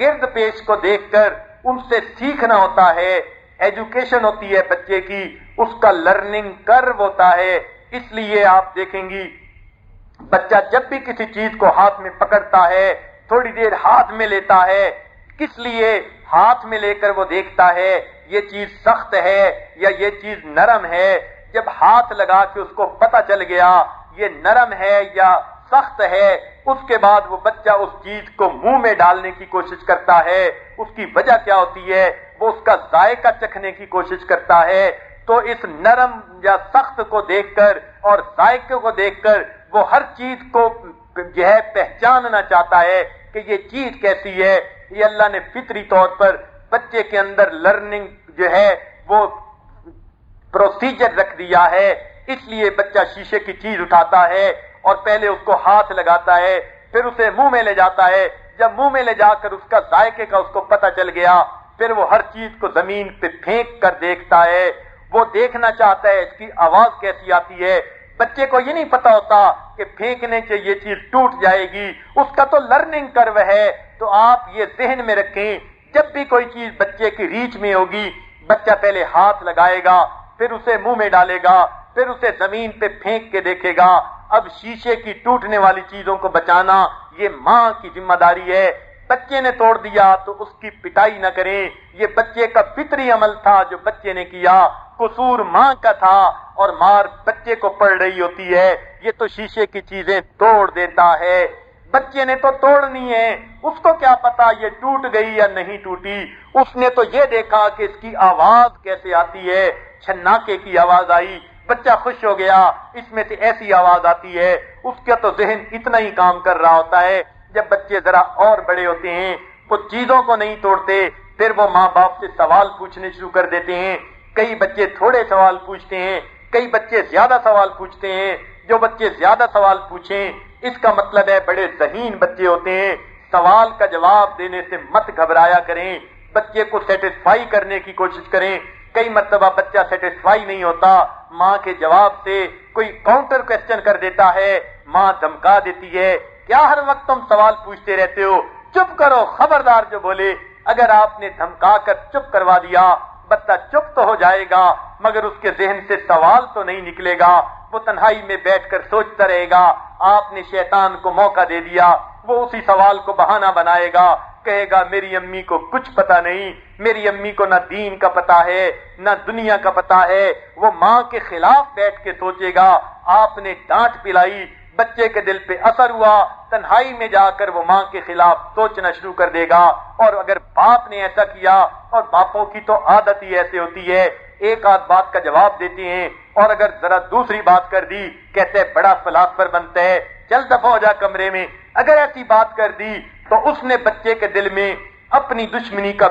گرد پیش کو دیکھ کر ان سے سیکھنا ہوتا ہے ایجوکیشن ہوتی ہے بچے کی، اس کا لرننگ کرو ہوتا ہے۔ اس لیے آپ دیکھیں گی، بچہ جب بھی کسی چیز کو ہاتھ میں پکڑتا ہے، تھوڑی دیر ہاتھ میں لیتا ہے، کس لیے ہاتھ میں لے کر وہ دیکھتا ہے، یہ چیز سخت ہے یا یہ چیز نرم ہے؟ جب ہاتھ لگا کے اس کو پتا چل گیا، یہ نرم ہے یا سخت ہے اس کے بعد وہ بچہ اس چیز کو منہ میں ڈالنے کی کوشش کرتا ہے، اس کی وجہ کیا ہوتی ہے؟ وہ اس کا ذائقہ چکھنے کی کوشش کرتا ہے۔ تو اس نرم یا سخت کو دیکھ کر اور ذائقے کو دیکھ کر وہ ہر چیز کو جو ہے پہچاننا چاہتا ہے کہ یہ چیز کیسی ہے۔ یہ اللہ نے فطری طور پر بچے کے اندر لرننگ جو ہے وہ پروسیجر رکھ دیا ہے۔ اس لیے بچہ شیشے کی چیز اٹھاتا ہے اور پہلے اس کو ہاتھ لگاتا ہے، پھر اسے منہ میں لے جاتا ہے۔ جب منہ میں لے جا کر اس کا ذائقے کا اس کو پتہ چل گیا، پھر وہ ہر چیز کو زمین پہ پھینک کر دیکھتا ہے۔ وہ دیکھنا چاہتا ہے اس کی آواز کیسی آتی ہے۔ بچے کو یہ نہیں پتا ہوتا کہ پھینکنے سے یہ چیز ٹوٹ جائے گی۔ اس کا تو لرننگ کرو ہے۔ تو آپ یہ ذہن میں رکھیں، جب بھی کوئی چیز بچے کی ریچ میں ہوگی، بچہ پہلے ہاتھ لگائے گا، پھر اسے منہ میں ڈالے گا، پھر اسے زمین پہ پھینک کے دیکھے گا۔ اب شیشے کی ٹوٹنے والی چیزوں کو بچانا یہ ماں کی ذمہ داری ہے۔ بچے نے توڑ دیا تو اس کی پٹائی نہ کریں۔ یہ بچے کا فطری عمل تھا جو بچے نے کیا۔ قصور ماں کا تھا اور مار بچے کو پڑ رہی ہوتی ہے۔ یہ تو شیشے کی چیزیں توڑ دیتا ہے۔ بچے نے تو توڑنی ہے۔ اس کو کیا پتا یہ ٹوٹ گئی یا نہیں ٹوٹی۔ اس نے تو یہ دیکھا کہ اس کی آواز کیسے آتی ہے۔ چھناکے کی آواز آئی۔ بچہ خوش ہو گیا، اس میں سے ایسی آواز آتی ہے، اس کا تو ذہن اتنا ہی کام کر رہا ہوتا ہے، جب بچے ذرا اور بڑے ہوتے ہیں وہ چیزوں کو نہیں توڑتے، پھر وہ ماں باپ سے سوال پوچھنے شروع کر دیتے ہیں۔ کئی بچے تھوڑے سوال پوچھتے ہیں، کئی بچے زیادہ سوال پوچھتے ہیں۔ جو بچے زیادہ سوال پوچھیں، اس کا مطلب ہے بڑے ذہین بچے ہوتے ہیں۔ سوال کا جواب دینے سے مت گھبرایا کریں۔ بچے کو سیٹسفائی کرنے کی کوشش کریں۔ کئی مرتبہ بچہ سیٹسفائی نہیں ہوتا، ماں کے جواب سے کوئی کاؤنٹر کوشچن کر دیتا ہے، ماں دھمکا دیتی ہے۔ کیا ہر وقت تم سوال پوچھتے رہتے ہو؟ چپ کرو، خبردار جو بولے۔ اگر آپ نے دھمکا کر چپ کروا دیا، بچہ چپ تو ہو جائے گا، مگر اس کے ذہن سے سوال تو نہیں نکلے گا۔ وہ تنہائی میں بیٹھ کر سوچتا رہے گا، آپ نے شیطان کو موقع دے دیا، وہ اسی سوال کو بہانہ بنائے گا۔ کہے گا، میری امی کو کچھ پتا نہیں، میری امی کو نہ دین کا پتا ہے، نہ دنیا کا پتا ہے۔ وہ ماں کے خلاف بیٹھ کے سوچے گا، آپ نے ڈانٹ پلائی، بچے کے دل پہ اثر ہوا، تنہائی میں جا کر وہ ماں کے خلاف سوچنا شروع کر دے گا۔ اور اگر باپ نے ایسا کیا، اور باپوں کی تو عادت ہی ایسے ہوتی ہے، ایک آدھ بات کا جواب دیتے ہیں۔ اور اگر ذرا دوسری بات کر دی، کہتے بڑا فلاسفر بنتا ہے، چل دفع ہو جا کمرے میں۔ اگر ایسی بات کر دی تو اس نے بچے کے دل میں اپنی دشمنی کا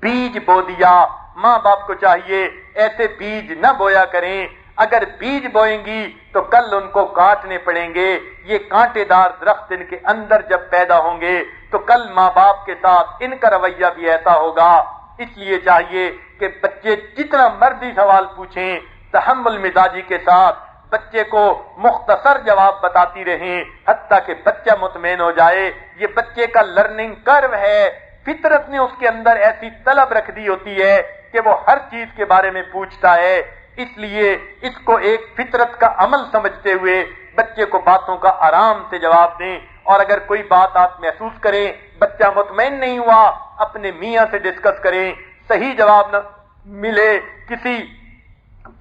بیج بو دیا۔ ماں باپ کو چاہیے ایسے بیج نہ بویا کریں۔ اگر بیج بوئیں گی تو کل ان کو کاٹنے پڑیں گے۔ یہ کانٹے دار درخت ان کے اندر جب پیدا ہوں گے تو کل ماں باپ کے ساتھ ان کا رویہ بھی ایسا ہوگا۔ اس لیے چاہیے کہ بچے جتنا مرضی سوال پوچھیں، تحمل مزاجی کے ساتھ بچے کو مختصر جواب بتاتی رہیں، حتیٰ کہ بچہ مطمئن ہو جائے۔ یہ بچے کا لرننگ کرو ہے۔ فطرت نے اس کے اندر ایسی طلب رکھ دی ہوتی ہے کہ وہ ہر چیز کے بارے میں پوچھتا ہے۔ اس لیے اس کو ایک فطرت کا عمل سمجھتے ہوئے بچے کو باتوں کا آرام سے جواب دیں۔ اور اگر کوئی بات آپ محسوس کریں، بچہ مطمئن نہیں ہوا، اپنے میاں سے ڈسکس کریں، صحیح جواب نہ ملے کسی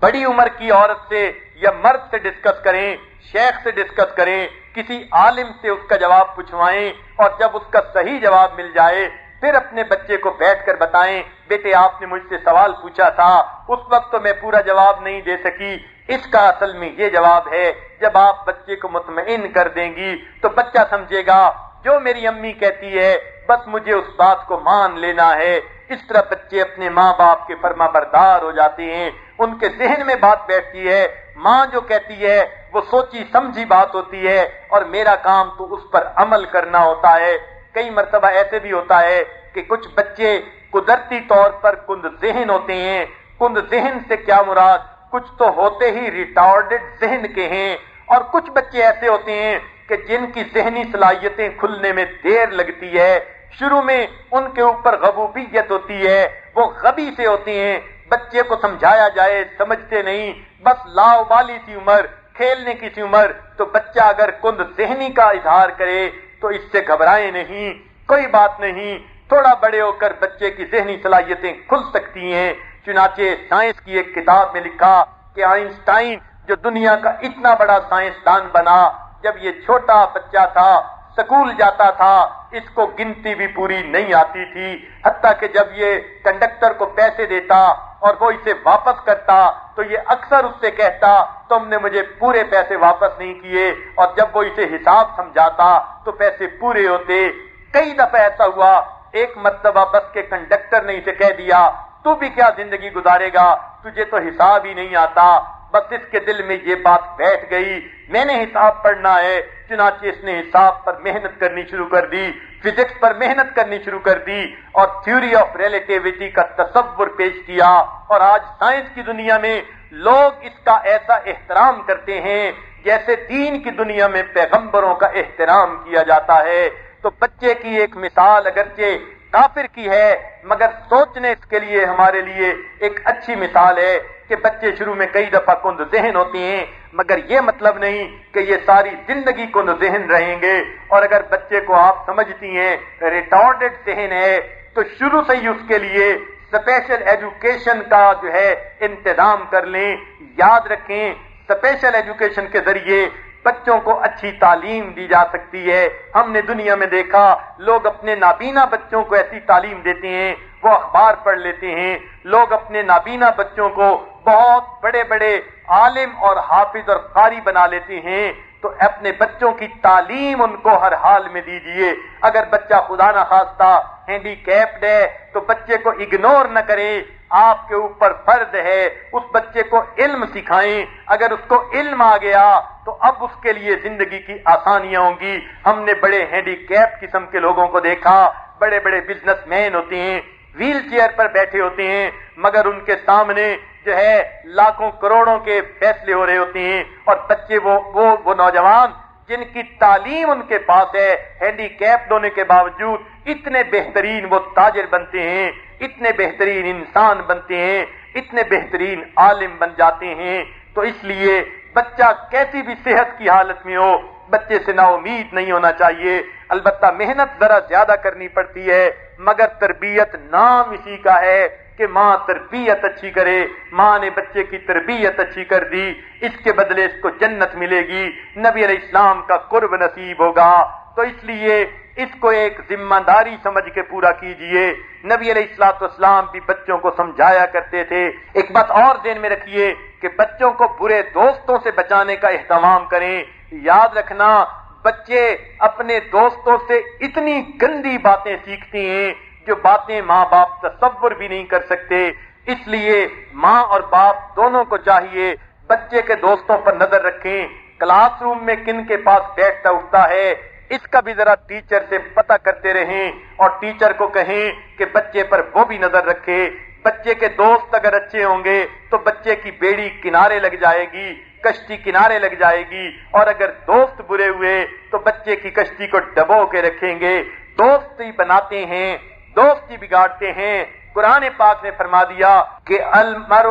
بڑی عمر کی عورت سے یا مرد سے ڈسکس کریں، شیخ سے ڈسکس کریں، کسی عالم سے اس کا جواب پوچھوائیں اور جب اس کا صحیح جواب مل جائے، پھر اپنے بچے کو بیٹھ کر بتائیں، بیٹے آپ نے مجھ سے سوال پوچھا تھا، اس وقت تو میں پورا جواب نہیں دے سکی۔ اس کا اصل میں یہ جواب ہے، جب آپ بچے کو مطمئن کر دیں گی تو بچہ سمجھے گا، جو میری امی کہتی ہے، بس مجھے اس بات کو مان لینا ہے۔ اس طرح بچے اپنے ماں باپ کے فرما بردار ہو جاتے ہیں۔ ان کے ذہن میں بات بیٹھتی ہے، ماں جو کہتی ہے، وہ سوچی سمجھی بات ہوتی ہے، اور میرا کام تو اس پر عمل کرنا ہوتا ہے۔ کئی مرتبہ ایسے بھی ہوتا ہے کہ کچھ بچے قدرتی طور پر کند ذہن ہوتے ہیں۔ کند ذہن سے کیا مراد؟ کچھ تو ہوتے ہی ریٹارڈڈ ذہن کے ہیں۔ اور کچھ بچے ایسے ہوتے ہیں کہ جن کی ذہنی صلاحیتیں کھلنے میں دیر لگتی ہے۔ شروع میں ان کے اوپر غبوبیت ہوتی ہے، وہ غبی سے ہوتے ہیں۔ بچے کو سمجھایا جائے، سمجھتے نہیں، بس لاؤ بالی سی عمر، کھیلنے کی سی عمر، تو بچہ اگر کند ذہنی کا اظہار کرے تو اس سے گھبرائیں نہیں، کوئی بات نہیں۔ تھوڑا بڑے ہو کر بچے کی ذہنی صلاحیتیں کھل سکتی ہیں۔ چنانچہ سائنس کی ایک کتاب میں لکھا کہ آئنسٹائن جو دنیا کا اتنا بڑا سائنسدان بنا، جب یہ چھوٹا بچہ تھا سکول جاتا تھا، اس کو گنتی بھی پوری نہیں آتی تھی۔ حتیٰ کہ جب یہ کنڈکٹر کو پیسے دیتا اور وہ اسے واپس کرتا، تو یہ اکثر اس سے کہتا، تم نے مجھے پورے پیسے واپس نہیں کیے۔ اور جب وہ اسے حساب سمجھاتا، تو پیسے پورے ہوتے۔ کئی دفعہ ایسا ہوا، ایک مرتبہ بس کے کنڈکٹر نے اسے کہہ دیا، تو بھی کیا زندگی گزارے گا؟ تجھے تو حساب ہی نہیں آتا۔ بس اس کے دل میں یہ بات بیٹھ گئی، میں نے حساب پڑھنا ہے، چنانچہ اس نے حساب پر محنت کرنی شروع کر دی، فزکس پر محنت کرنی شروع کر دی، اور تھیوری آف ریلیٹیوٹی کا تصور پیش کیا۔ اور آج سائنس کی دنیا میں لوگ اس کا ایسا احترام کرتے ہیں جیسے دین کی دنیا میں پیغمبروں کا احترام کیا جاتا ہے۔ تو بچے کی ایک مثال، اگرچہ کافر کی ہے، مگر سوچنے اس کے لیے، ہمارے لیے ایک اچھی مثال ہے کہ بچے شروع میں کئی دفعہ کند ذہن ہوتے ہیں، مگر یہ مطلب نہیں کہ یہ ساری زندگی کند ذہن رہیں گے۔ اور اگر بچے کو آپ سمجھتی ہیں، ریٹارڈڈ ذہن ہے، تو شروع سے ہی اس کے لیے اسپیشل ایجوکیشن کا جو ہے، انتظام کر لیں۔ یاد رکھیں اسپیشل ایجوکیشن کے ذریعے بچوں کو اچھی تعلیم دی جا سکتی ہے۔ ہم نے دنیا میں دیکھا، لوگ اپنے نابینا بچوں کو ایسی تعلیم دیتے ہیں، وہ اخبار پڑھ لیتے ہیں۔ لوگ اپنے نابینا بچوں کو بہت بڑے بڑے عالم اور حافظ اور قاری بنا لیتے ہیں۔ تو اپنے بچوں کی تعلیم ان کو ہر حال میں دیجیے۔ اگر بچہ خدا نہ خواستہ ہینڈی کیپڈ ہے تو بچے کو اگنور نہ کرے آپ کے اوپر فرض ہے، اس بچے کو علم سکھائیں۔ اگر اس کو علم آ گیا تو اب اس کے لیے زندگی کی آسانیاں ہوں گی۔ ہم نے بڑے ہینڈی کیپ قسم کے لوگوں کو دیکھا۔ بڑے بڑے بزنس مین ہوتے ہیں، ویل چیئر پر بیٹھے ہوتے ہیں، مگر ان کے سامنے جو ہے لاکھوں کروڑوں کے فیصلے ہو رہے ہوتے ہیں اور بچے وہ وہ, وہ نوجوان جن کی تعلیم ان کے پاس ہے ہینڈی کیپ ہونے کے باوجود اتنے بہترین وہ تاجر بنتے ہیں اتنے بہترین انسان بنتے ہیں اتنے بہترین عالم بن جاتے ہیں۔ تو اس لیے بچہ کیسی بھی صحت کی حالت میں ہو بچے سے نا امید نہیں ہونا چاہیے۔ البتہ محنت ذرا زیادہ کرنی پڑتی ہے مگر تربیت نام اسی کا ہے۔ کہ ماں تربیت اچھی کرے، ماں نے بچے کی تربیت اچھی کر دی، اس کے بدلے اس کو جنت ملے گی، نبی علیہ السلام کا قرب نصیب ہوگا۔ تو اس لیے اس کو ایک ذمہ داری سمجھ کے پورا کیجیے۔ نبی علیہ السلاط اسلام بھی بچوں کو سمجھایا کرتے تھے۔ ایک بات اور دین میں رکھیے کہ بچوں کو برے دوستوں سے بچانے کا اہتمام کریں۔ یاد رکھنا، بچے اپنے دوستوں سے اتنی گندی باتیں سیکھتے ہیں۔ جو باتیں ماں باپ تصور بھی نہیں کر سکتے، اس لیے ماں اور باپ دونوں کو چاہیے بچے کے دوستوں پر نظر رکھیں۔ کلاس روم میں کن کے پاس بیٹھتا اٹھتا ہے، اس کا بھی ذرا ٹیچر سے پتہ کرتے رہیں۔ اور ٹیچر کو کہیں کہ بچے پر وہ بھی نظر رکھے۔ بچے کے دوست اگر اچھے ہوں گے تو بچے کی بیڑی کنارے لگ جائے گی، کشتی کنارے لگ جائے گی۔ اور اگر دوست برے ہوئے تو بچے کی کشتی کو ڈبو کے رکھیں گے۔ دوست ہی بناتے ہیں دوست ہی بگاڑتے ہیں۔ قرآن پاک نے فرما دیا کہ المر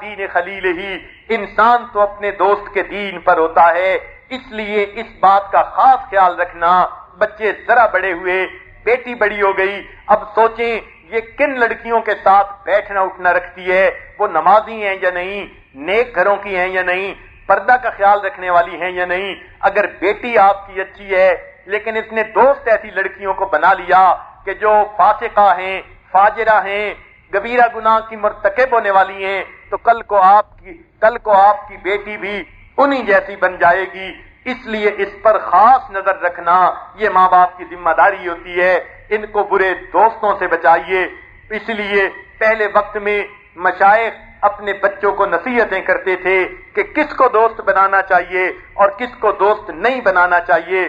دین خلیل ہی انسان تو اپنے دوست کے دین پر ہوتا ہے۔ اس لیے اس بات کا خاص خیال رکھنا، بچے ذرا بڑے ہوئے، بیٹی بڑی ہو گئی، اب سوچیں یہ کن لڑکیوں کے ساتھ بیٹھنا اٹھنا رکھتی ہے؟ وہ نمازی ہیں یا نہیں؟ نیک گھروں کی ہیں یا نہیں؟ پردہ کا خیال رکھنے والی ہیں یا نہیں؟ اگر بیٹی آپ کی اچھی ہے، لیکن اس نے دوست ایسی لڑکیوں کو بنا لیا کہ جو فاسقہ ہیں، فاجرہ ہیں، گبیرہ گناہ کی مرتکب ہونے والی ہیں، تو کل کو آپ کی کل کو آپ کی بیٹی بھی انہی جیسی بن جائے گی۔ اس لیے اس پر خاص نظر رکھنا، یہ ماں باپ کی ذمہ داری ہوتی ہے۔ ان کو برے دوستوں سے بچائیے۔ اس لیے پہلے وقت میں مشائق اپنے بچوں کو نصیحتیں کرتے تھے کہ کس کو دوست بنانا چاہیے اور کس کو دوست نہیں بنانا چاہیے۔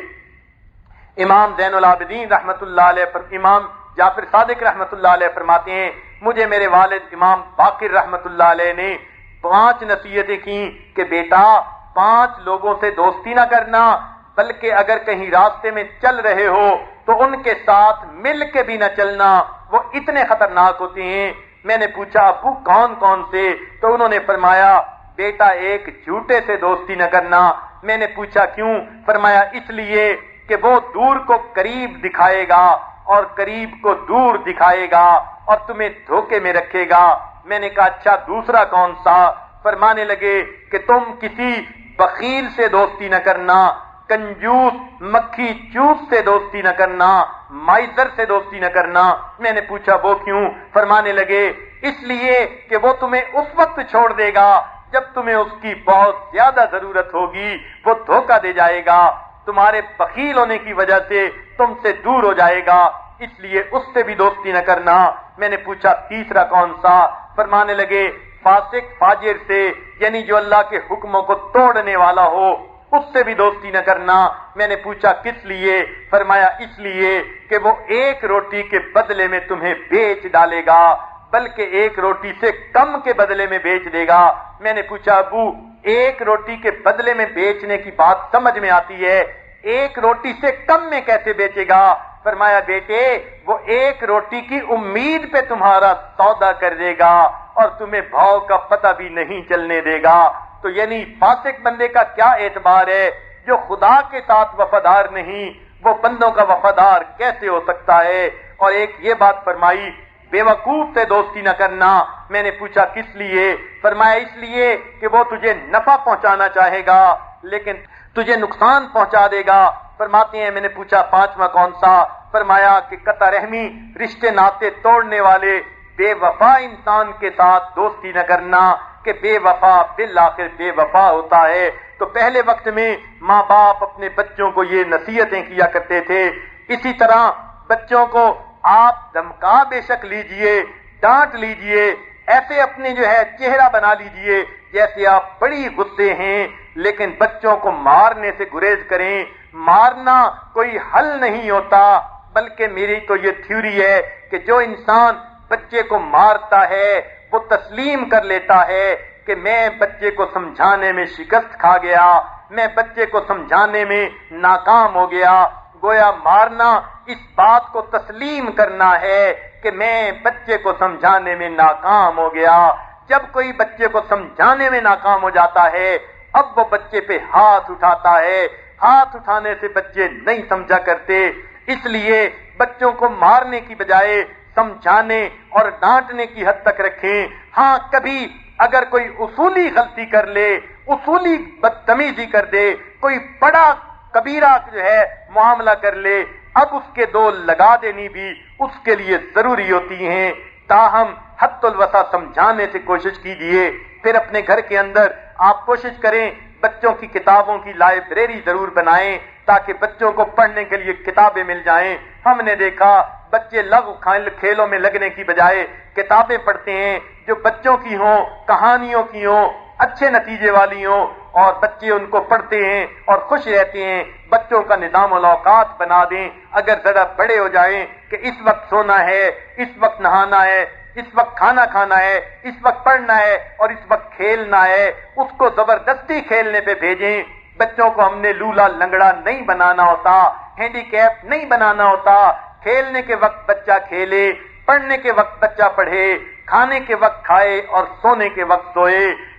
امام زین العابدین رحمت اللہ علیہ پر امام جعفر صادق رحمت اللہ علیہ فرماتے ہیں، مجھے میرے والد امام باقر رحمت اللہ علیہ نے پانچ نصیحتیں کی کہ بیٹا، پانچ لوگوں سے دوستی نہ کرنا، بلکہ اگر کہیں راستے میں چل رہے ہو تو ان کے ساتھ مل کے بھی نہ چلنا۔ وہ اتنے خطرناک ہوتے ہیں۔ میں نے پوچھا، ابو کون کون سے؟ تو انہوں نے فرمایا، بیٹا ایک جھوٹے سے دوستی نہ کرنا۔ میں نے پوچھا، کیوں؟ فرمایا، اس لیے کہ وہ دور کو قریب دکھائے گا اور قریب کو دور دکھائے گا اور تمہیں دھوکے میں رکھے گا۔ میں نے کہا اچھا دوسرا کون سا؟ فرمانے لگے کہ تم کسی بخیل سے دوستی نہ کرنا، کنجوس، مکھی چوس سے دوستی نہ کرنا، مائزر سے دوستی نہ کرنا۔ میں نے پوچھا، وہ کیوں؟ فرمانے لگے، اس لیے کہ وہ تمہیں اس وقت چھوڑ دے گا جب تمہیں اس کی بہت زیادہ ضرورت ہوگی، وہ دھوکہ دے جائے گا۔ تمہارے بخیل ہونے کی وجہ سے تم سے دور ہو جائے گا۔ اس لیے اس سے بھی دوستی نہ کرنا۔ میں نے پوچھا، تیسرا کون سا؟ فرمانے لگے، فاسق، فاجر سے یعنی جو اللہ کے حکموں کو توڑنے والا ہو، اس سے بھی دوستی نہ کرنا۔ میں نے پوچھا، کس لیے؟ فرمایا، اس لیے کہ وہ ایک روٹی کے بدلے میں تمہیں بیچ ڈالے گا۔ بلکہ ایک روٹی سے کم کے بدلے میں بیچ دے گا۔ میں نے پوچھا، ابو، ایک روٹی کے بدلے میں بیچنے کی بات سمجھ میں آتی ہے؟ ایک روٹی سے کم میں کیسے بیچے گا؟ فرمایا، بیٹے، وہ ایک روٹی کی امید پہ تمہارا سودا کر دے گا اور تمہیں بھاؤ کا پتہ بھی نہیں چلنے دے گا۔ تو یعنی فاسق بندے کا کیا اعتبار ہے؟ جو خدا کے ساتھ وفادار نہیں، وہ بندوں کا وفادار کیسے ہو سکتا ہے؟ اور ایک یہ بات فرمائی بے وقوف سے دوستی نہ کرنا۔ میں نے پوچھا، کس لیے؟ فرمایا، اس لیے کہ وہ تجھے نفع پہنچانا چاہے گا، لیکن تجھے نقصان پہنچا دے گا۔ فرماتے ہیں، میں نے پوچھا، پانچواں کون سا؟ فرمایا کہ قطع رحمی، رشتے ناطے توڑنے والے، بے وفا انسان کے ساتھ دوستی نہ کرنا، کہ بے وفا، بالآخر بے وفا ہوتا ہے۔ تو پہلے وقت میں ماں باپ اپنے بچوں کو یہ نصیحتیں کیا کرتے تھے۔ اسی طرح بچوں کو آپ دمکا بے شک لیجیے، ڈانٹ لیجیے، ایسے اپنے جو ہے چہرہ بنا لیجیے جیسے آپ بڑی غصے ہیں، لیکن بچوں کو مارنے سے گریز کریں۔ مارنا کوئی حل نہیں ہوتا، بلکہ میری تو یہ تھیوری ہے کہ جو انسان بچے کو مارتا ہے، وہ تسلیم کر لیتا ہے کہ میں بچے کو سمجھانے میں شکست کھا گیا، میں بچے کو سمجھانے میں ناکام ہو گیا۔ گویا مارنا اس بات کو تسلیم کرنا ہے کہ میں بچے کو سمجھانے میں ناکام ہو گیا۔ جب کوئی بچے کو سمجھانے میں ناکام ہو جاتا ہے، اب وہ بچے پہ ہاتھ اٹھاتا ہے۔ ہاتھ اٹھانے سے بچے نہیں سمجھا کرتے۔ اس لیے بچوں کو مارنے کی بجائے سمجھانے اور ڈانٹنے کی حد تک رکھیں۔ ہاں کبھی اگر کوئی اصولی غلطی کر لے، اصولی بدتمیزی کر دے، کوئی بڑا کبیرہ جو ہے معاملہ کر لے اب اس کے دو لگا دینی بھی اس کے لیے ضروری ہوتی ہیں۔ تاہم، حت الوسا سمجھانے سے کوشش کیجیے۔ پھر اپنے گھر کے اندر آپ کوشش کریں، بچوں کی کتابوں کی لائبریری ضرور بنائیں تاکہ بچوں کو پڑھنے کے لیے کتابیں مل جائیں۔ ہم نے دیکھا، بچے لغ کھیلوں میں لگنے کی بجائے کتابیں پڑھتے ہیں جو بچوں کی ہوں، کہانیوں کی ہوں، اچھے نتیجے والی ہوں۔ اور بچے ان کو پڑھتے ہیں اور خوش رہتے ہیں، بچوں کا نظام الاوقات بنا دیں۔ اگر ذرا بڑے ہو جائیں کہ اس وقت سونا ہے، اس وقت نہانا ہے، اس وقت کھانا کھانا ہے، اس وقت پڑھنا ہے اور اس وقت کھیلنا ہے، اس کو زبردستی کھیلنے پہ بھیجیں۔ بچوں کو ہم نے لولا لنگڑا نہیں بنانا ہوتا، ہینڈی کیپ نہیں بنانا ہوتا۔ کھیلنے کے وقت بچہ کھیلے، پڑھنے کے وقت بچہ پڑھے، کھانے کے وقت کھائے اور سونے کے وقت سوئے۔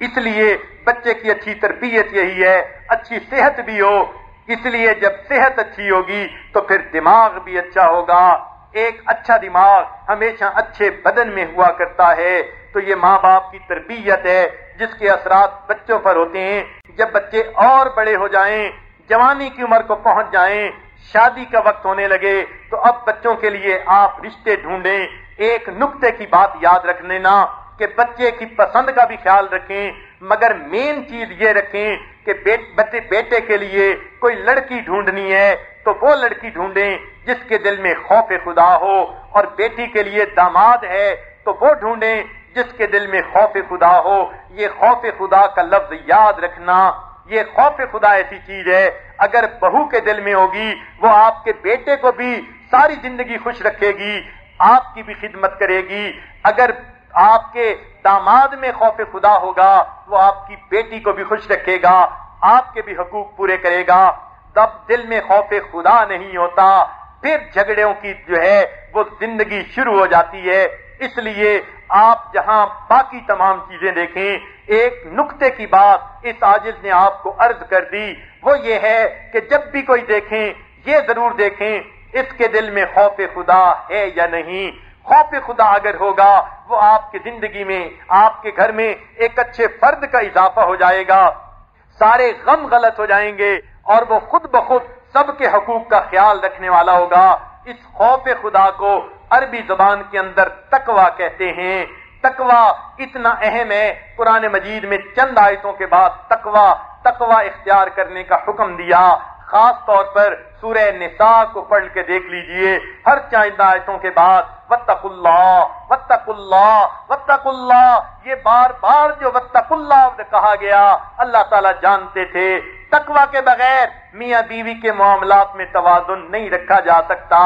اس لیے بچے کی اچھی تربیت یہی ہے، اچھی صحت بھی ہو۔ اس لیے جب صحت اچھی ہوگی تو پھر دماغ بھی اچھا ہوگا۔ ایک اچھا دماغ ہمیشہ اچھے بدن میں ہوا کرتا ہے۔ تو یہ ماں باپ کی تربیت ہے، جس کے اثرات بچوں پر ہوتے ہیں۔ جب بچے اور بڑے ہو جائیں، جوانی کی عمر کو پہنچ جائیں، شادی کا وقت ہونے لگے، تو اب بچوں کے لیے آپ رشتے ڈھونڈیں۔ ایک نقطے کی بات یاد رکھ لینا کہ بچے کی پسند کا بھی خیال رکھیں، مگر مین چیز یہ رکھیں کہ بچے بیٹے کے لیے کوئی لڑکی ڈھونڈنی ہے، تو وہ لڑکی ڈھونڈیں جس کے دل میں خوف خدا ہو، اور بیٹی کے لیے داماد ہے، تو وہ ڈھونڈیں جس کے دل میں خوف خدا ہو۔ یہ خوف خدا کا لفظ یاد رکھنا، یہ خوف خدا ایسی چیز ہے، اگر بہو کے دل میں ہوگی، وہ آپ کے بیٹے کو بھی ساری زندگی خوش رکھے گی، آپ کی بھی خدمت کرے گی۔ اگر آپ کے داماد میں خوف خدا ہوگا، وہ آپ کی بیٹی کو بھی خوش رکھے گا، آپ کے بھی حقوق پورے کرے گا۔ تب دل میں خوف خدا نہیں ہوتا، پھر جھگڑوں کی جو ہے، وہ زندگی شروع ہو جاتی ہے۔ اس لیے آپ جہاں باقی تمام چیزیں دیکھیں، ایک نقطے کی بات اس آجز نے آپ کو عرض کر دی، وہ یہ ہے کہ جب بھی کوئی دیکھیں، یہ ضرور دیکھیں، اس کے دل میں خوف خدا ہے یا نہیں۔ خوف خدا اگر ہوگا، وہ آپ کی زندگی میں، آپ کے گھر میں ایک اچھے فرد کا اضافہ ہو جائے گا۔ سارے غم غلط ہو جائیں گے اور وہ خود بخود سب کے حقوق کا خیال رکھنے والا ہوگا۔ اس خوف خدا کو عربی زبان کے اندر تکوا کہتے ہیں۔ تکوا اتنا اہم ہے، قرآن مجید میں چند آیتوں کے بعد تکوا تکوا اختیار کرنے کا حکم دیا۔ خاص طور پر سورہ نساء کو پڑھ کے دیکھ لیجیے۔ ہر چاہدہ آیتوں کے بعد وطق اللہ وطق اللہ وطق اللہ یہ بار بار جو وطق اللہ کہا گیا، اللہ تعالیٰ جانتے تھے۔ تقوی کے بغیر میاں بیوی کے معاملات میں توازن نہیں رکھا جا سکتا۔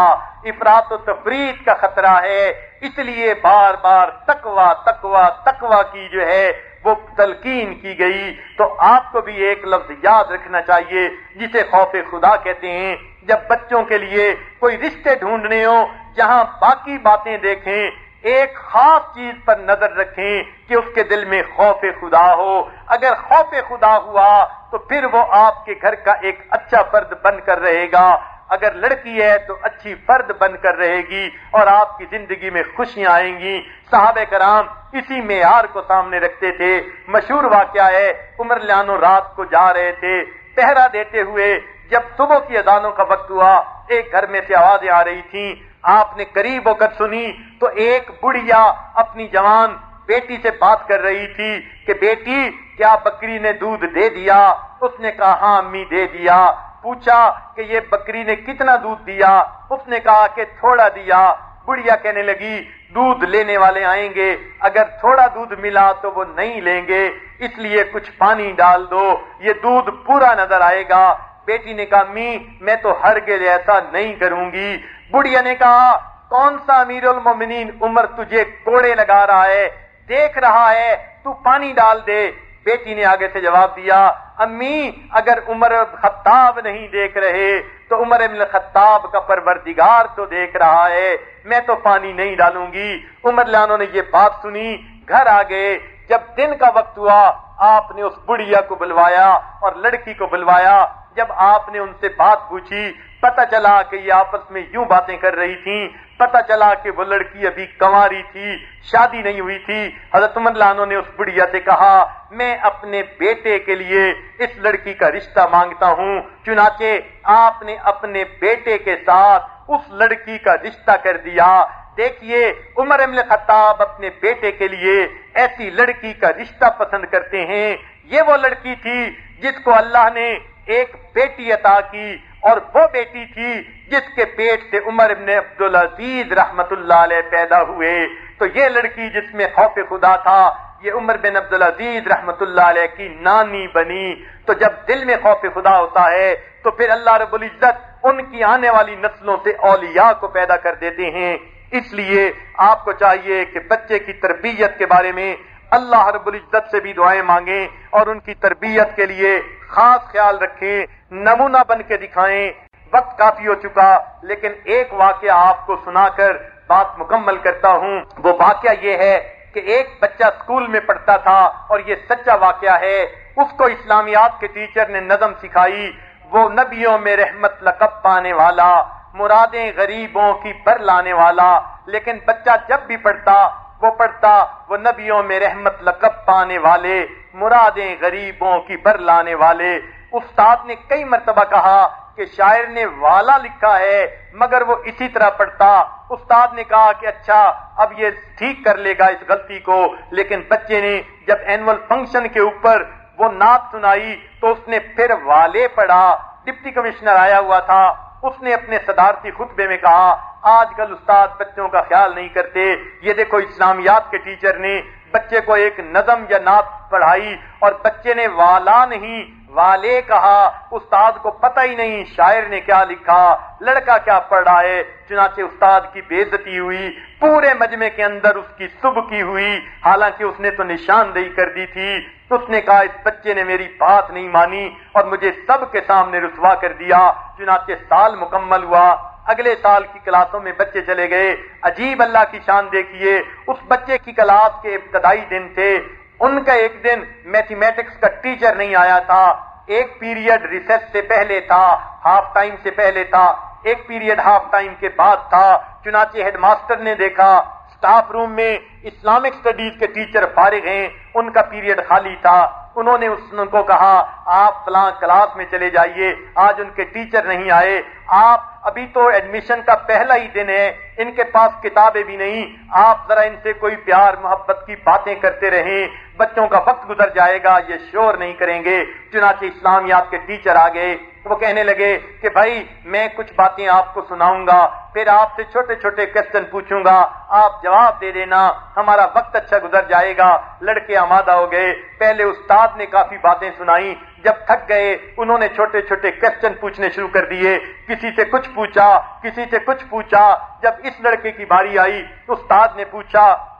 افراد و تفرید کا خطرہ ہے۔ اس لیے بار بار تقوی تقوی تقوی کی جو ہے وہ تلقین کی گئی، تو آپ کو بھی ایک لفظ یاد رکھنا چاہیے، جسے خوف خدا کہتے ہیں۔ جب بچوں کے لیے کوئی رشتے ڈھونڈنے ہو جہاں باقی باتیں دیکھیں، ایک خاص چیز پر نظر رکھیں کہ اس کے دل میں خوف خدا ہو۔ اگر خوف خدا ہوا، تو پھر وہ آپ کے گھر کا ایک اچھا فرد بن کر رہے گا۔ اگر لڑکی ہے تو اچھی فرد بن کر رہے گی اور آپ کی زندگی میں خوشیاں آئیں گی۔ صحابہ کرام اسی معیار کو سامنے رکھتے تھے۔ مشہور واقعہ ہے، عمر لانو رات کو جا رہے تھے۔ پہرا دیتے ہوئے جب صبح کی اذانوں کا وقت ہوا، ایک گھر میں سے آوازیں آ رہی تھیں۔ آپ نے قریب ہو کر سنی تو ایک بڑھیا اپنی جوان بیٹی سے بات کر رہی تھی کہ بیٹی، کیا بکری نے دودھ دے دیا؟ اس نے کہا ہاں امی دے دیا۔ پوچھا کہ یہ بکری نے کتنا دودھ دیا؟ اس نے کہا کہ تھوڑا دیا۔ بڑھیا کہنے لگی، دودھ لینے والے آئیں گے۔ اگر تھوڑا دودھ ملا تو وہ نہیں لیں گے، اس لیے کچھ پانی ڈال دو۔ یہ دودھ پورا نظر آئے گا۔ بیٹی نے کہا می میں تو ہر گے ایسا نہیں کروں گی۔ بڑھیا نے کہا، کون سا امیر المومنین عمر تجھے کوڑے لگا رہا ہے؟ دیکھ رہا ہے، تو پانی ڈال دے۔ بیٹی نے آگے سے جواب دیا، امی، اگر عمر خطاب نہیں دیکھ رہے تو عمر ابن خطاب کا پروردگار تو دیکھ رہا ہے، میں تو پانی نہیں ڈالوں گی۔ عمر لانوں نے یہ بات سنی، گھر آ گئے۔ جب دن کا وقت ہوا، آپ نے اس بڑھیا کو بلوایا اور لڑکی کو بلوایا۔ جب آپ نے ان سے بات پوچھی پتا چلا کہ یہ آپس میں یوں باتیں کر رہی تھی پتا چلا کہ وہ لڑکی ابھی کنواری تھی، شادی نہیں ہوئی تھی۔ حضرت عمر لانو نے اس بڑھیا سے کہا، میں اپنے بیٹے کے لیے اس لڑکی کا رشتہ مانگتا ہوں، چنانچہ آپ نے اپنے بیٹے کے ساتھ اس لڑکی کا رشتہ کر دیا۔ دیکھیے، عمر امل خطاب اپنے بیٹے کے لیے ایسی لڑکی کا رشتہ پسند کرتے ہیں۔ یہ وہ لڑکی تھی جس کو اللہ نے ایک بیٹی عطا کی۔ اور وہ بیٹی تھی جس کے پیٹ سے عمر ابن عبد العزیز رحمت اللہ علیہ پیدا ہوئے۔ تو یہ لڑکی جس میں خوف خدا تھا، یہ عمر بن عبد العزیز رحمت اللہ علیہ کی نانی بنی۔ تو جب دل میں خوف خدا ہوتا ہے، تو پھر اللہ رب العزت ان کی آنے والی نسلوں سے اولیاء کو پیدا کر دیتے ہیں۔ اس لیے آپ کو چاہیے کہ بچے کی تربیت کے بارے میں اللہ رب العزت سے بھی دعائیں مانگیں اور ان کی تربیت کے لیے خاص خیال رکھیں، نمونہ بن کے دکھائیں۔ وقت کافی ہو چکا، لیکن ایک واقعہ آپ کو سنا کر بات مکمل کرتا ہوں۔ وہ واقعہ یہ ہے کہ ایک بچہ اسکول میں پڑھتا تھا اور یہ سچا واقعہ ہے۔ اس کو اسلامیات کے ٹیچر نے نظم سکھائی، وہ نبیوں میں رحمت لقب پانے والا، مرادیں غریبوں کی پر لانے والا، لیکن بچہ جب بھی پڑھتا وہ پڑھتا، وہ نبیوں میں رحمت لقب پانے والے، مرادیں غریبوں کی بر لانے والے۔ استاد نے کئی مرتبہ کہا کہ شاعر نے والا لکھا ہے، مگر وہ اسی طرح پڑھتا۔ استاد نے کہا کہ اچھا اب یہ ٹھیک کر لے گا اس غلطی کو۔ لیکن بچے نے جب اینول فنکشن کے اوپر وہ نعت سنائی تو اس نے پھر والے پڑھا۔ ڈپٹی کمشنر آیا ہوا تھا۔ اس نے اپنے صدارتی خطبے میں کہا، آج کل استاد بچوں کا خیال نہیں کرتے، یہ دیکھو اسلامیات کے ٹیچر نے بچے کو ایک نظم یا نعت پڑھائی اور بچے نے والا نہیں، والے کہا، استاد کو پتہ ہی نہیں شاعر نے کیا لکھا، لڑکا کیا پڑھ رہا ہے، چنانچہ استاد کی بےزتی ہوئی، پورے مجمع کے اندر اس کی صبح کی ہوئی، حالانکہ اس نے تو نشاندہی کر دی تھی اس نے کہا، اس بچے نے میری بات نہیں مانی اور مجھے سب کے سامنے رسوا کر دیا۔ چنانچہ سال مکمل ہوا۔ اگلے سال کی کلاسوں میں بچے چلے گئے۔ عجیب اللہ کی شان دیکھیے، اس بچے کی کلاس کے ابتدائی دن تھے۔ ان کا ایک دن میتھمیٹکس کا ٹیچر نہیں آیا تھا۔ ایک پیریڈ ریسرچ سے پہلے تھا ہاف ٹائم سے پہلے تھا۔ ایک پیریڈ ہاف ٹائم کے بعد تھا۔ چنانچہ ہیڈ ماسٹر نے دیکھا سٹاف روم میں اسلامک سٹڈیز کے ٹیچر فارغ ہیں، ان کا پیریڈ خالی تھا۔ انہوں نے اس کو کہا، آپ فلاں کلاس میں چلے جائیے، آج ان کے ٹیچر نہیں آئے۔ آپ ابھی تو ایڈمیشن کا پہلا ہی دن ہے، ان کے پاس کتابیں بھی نہیں۔ آپ ذرا ان سے کوئی پیار، محبت کی باتیں کرتے رہیں۔ بچوں کا وقت گزر جائے گا، یہ شور نہیں کریں گے۔ چنانچہ اسلامیات کے ٹیچر آ گئے۔ وہ کہنے لگے کہ بھائی، میں کچھ باتیں آپ کو سناؤں گا، پھر آپ سے چھوٹے چھوٹے کوشچن پوچھوں گا۔ آپ جواب دے دینا۔ ہمارا وقت اچھا گزر جائے گا۔ لڑکے آمادہ ہو گئے۔ پہلے استاد نے کافی باتیں سنائی جب تھک گئے، انہوں نے چھوٹے چھوٹے کوشچن پوچھنے شروع کر دیے۔ کسی سے کچھ پوچھا، کسی سے کچھ پوچھا۔ جب اس لڑکے کی باری آئی، استاد نے پوچھا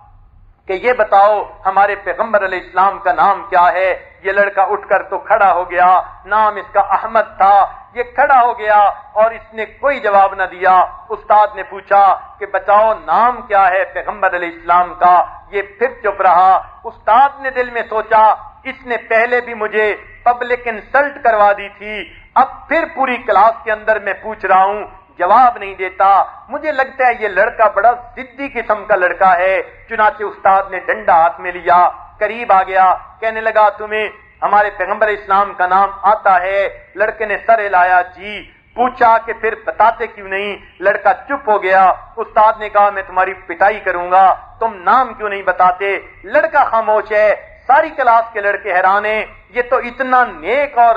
کہ یہ بتاؤ ہمارے پیغمبر علیہ السلام کا نام کیا ہے؟ یہ لڑکا اٹھ کر تو کھڑا ہو گیا، نام اس کا احمد تھا، یہ کھڑا ہو گیا اور اس نے کوئی جواب نہ دیا۔ استاد نے پوچھا کہ بتاؤ نام کیا ہے پیغمبر علیہ السلام کا؟ یہ پھر چپ رہا۔ استاد نے دل میں سوچا، اس نے پہلے بھی مجھے پبلک انسلٹ کروا دی تھی، اب پھر پوری کلاس کے اندر میں پوچھ رہا ہوں جواب نہیں دیتا۔ مجھے لگتا ہے یہ لڑکا بڑا ضدی قسم کا لڑکا ہے۔ چنانچہ استاد نے ڈنڈا ہاتھ میں لیا، قریب آ گیا، کہنے لگا، تمہیں ہمارے پیغمبر اسلام کا نام آتا ہے۔ لڑکے نے سر ہلایا۔ جی پوچھا کہ پھر بتاتے کیوں نہیں؟ لڑکا چپ ہو گیا۔ استاد نے کہا، میں تمہاری پٹائی کروں گا، تم نام کیوں نہیں بتاتے؟ لڑکا خاموش ہے۔ ساری کلاس کے لڑکے حیران ہیں، یہ تو اتنا نیک اور